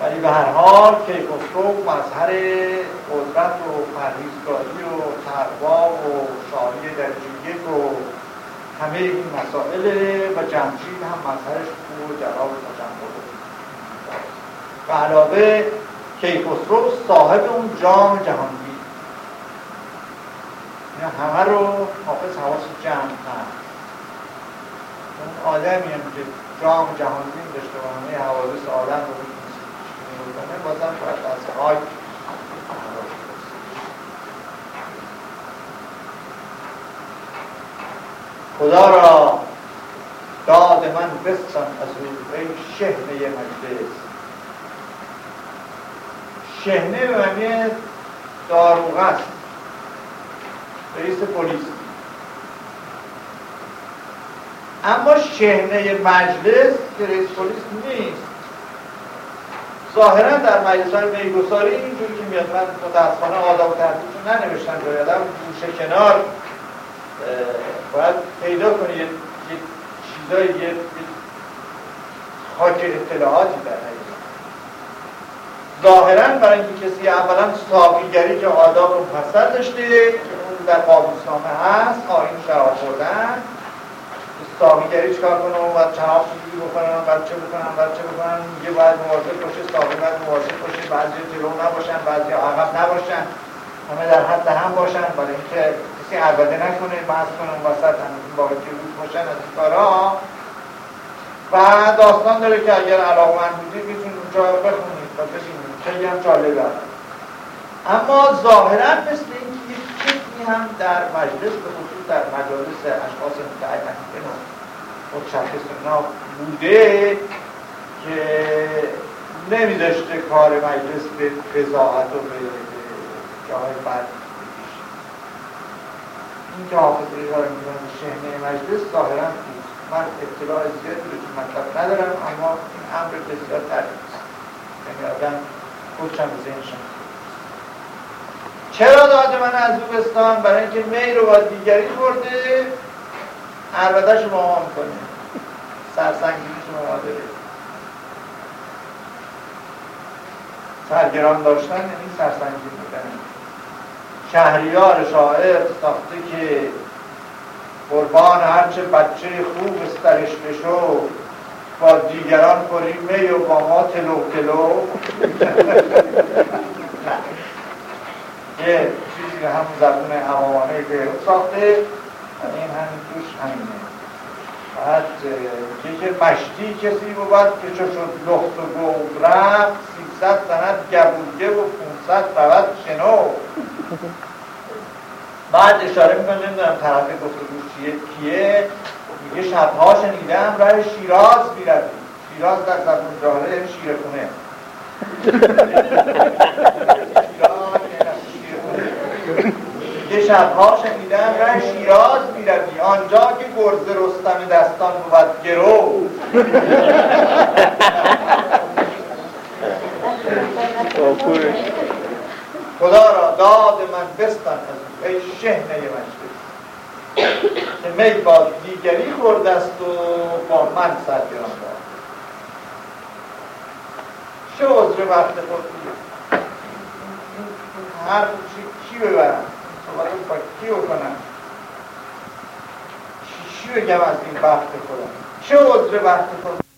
ولی به هر حال کیخسرو مظهر قدرت و پرهیزگاری و تقوا و شاهی در یک و همه این مسائل و جمشید هم مظهرش و جلال و تجمل و علاوه کیخسرو صاحب اون جام جهانی یعنی همه رو حافظ حواس جمع اون آدمی هم که جام جهانی داشته و همه حوادث عالم رو می‌کنه بازم باید از خاک خدا را داد من بستم از او ای شهنه مجلس. شهنه به معنی داروغ است. رئیس پلیس. اما شهنه مجلس که رئیس پلیس نیست. ظاهرا در مجلس های میگساری اینجوری که میاد من متاسفانه آداب و ترتیبشون ننوشتن رو یادم گوشه کنار باید پیدا کنی یه, چیزایی یه خاک اطلاعاتی در ظاهرا برای اینکه کسی اولا ساقیگری که آداب رو مفصل داشته اون در قابوسنامه هست آین شراب خوردن ساقیگری چکار کنه و باید چناب سوزی بکنن بعد چه بکنن بعد چه بکنن میگه باید مواظب باشه ساقی باید مواظب باشه بعضی جلو نباشن بعضی عقب نباشن. همه در حد هم باشن. برای اینکه کسی عربده نکنه بحث کنه اون وسط همه باقی روز باشن از کارا. و داستان داره که اگر علاقمند بودید می‌تونید اونجا بخونید. و ببینید خیلی هم جالبه. اما ظاهرا مثل اینکه یک هم در مجلس به خصوص در مجالس اشخاص متعین و متشخص بوده که نمیداشته کار مجلس به فضاحت و به جای بعد این که حافظ اشاره می‌کنه شهنه مجلس ظاهرا من اطلاع زیادی رو مطلب ندارم اما این امر بسیار تعریف است. یعنی آدم خودشم به ذهنشم چرا داده من از او بستان برای اینکه می رو با دیگری برده عربده شما ما می‌کنه سرسنگینی شما داره سرگران داشتن یعنی سرسنگین بودن شهریار شاعر ساخته که قربان هرچه بچه خوب استرش بشو با دیگران خوری می و با ما تلو تلو. یه چیزی همون زبون هموانه که ساخته این همین توش همینه. بعد که مشتی کسی بود که چو شد لخت و گوب رفت سیصد سند گبوده و پونصد رود شنو. بعد اشاره می‌کنه نمی‌دونم طرف گفتگو چیه کیه. میگه شبها شنیدم راه شیراز می‌روی. شیراز در زبون جاهله شیر خونه یه شبها شنیدم راه شیراز می‌روی. آنجا که گرز رستم دستان بود گرو خدا را داد من بستن از ای شهنه مجلس. که می با دیگری خورده است و با من سرگران دارد چه عذر وقت خود هر چی کی ببرم. صحبت با کی بکنم. چی بگم از این وقت خودم. چه عذر وقت خودم؟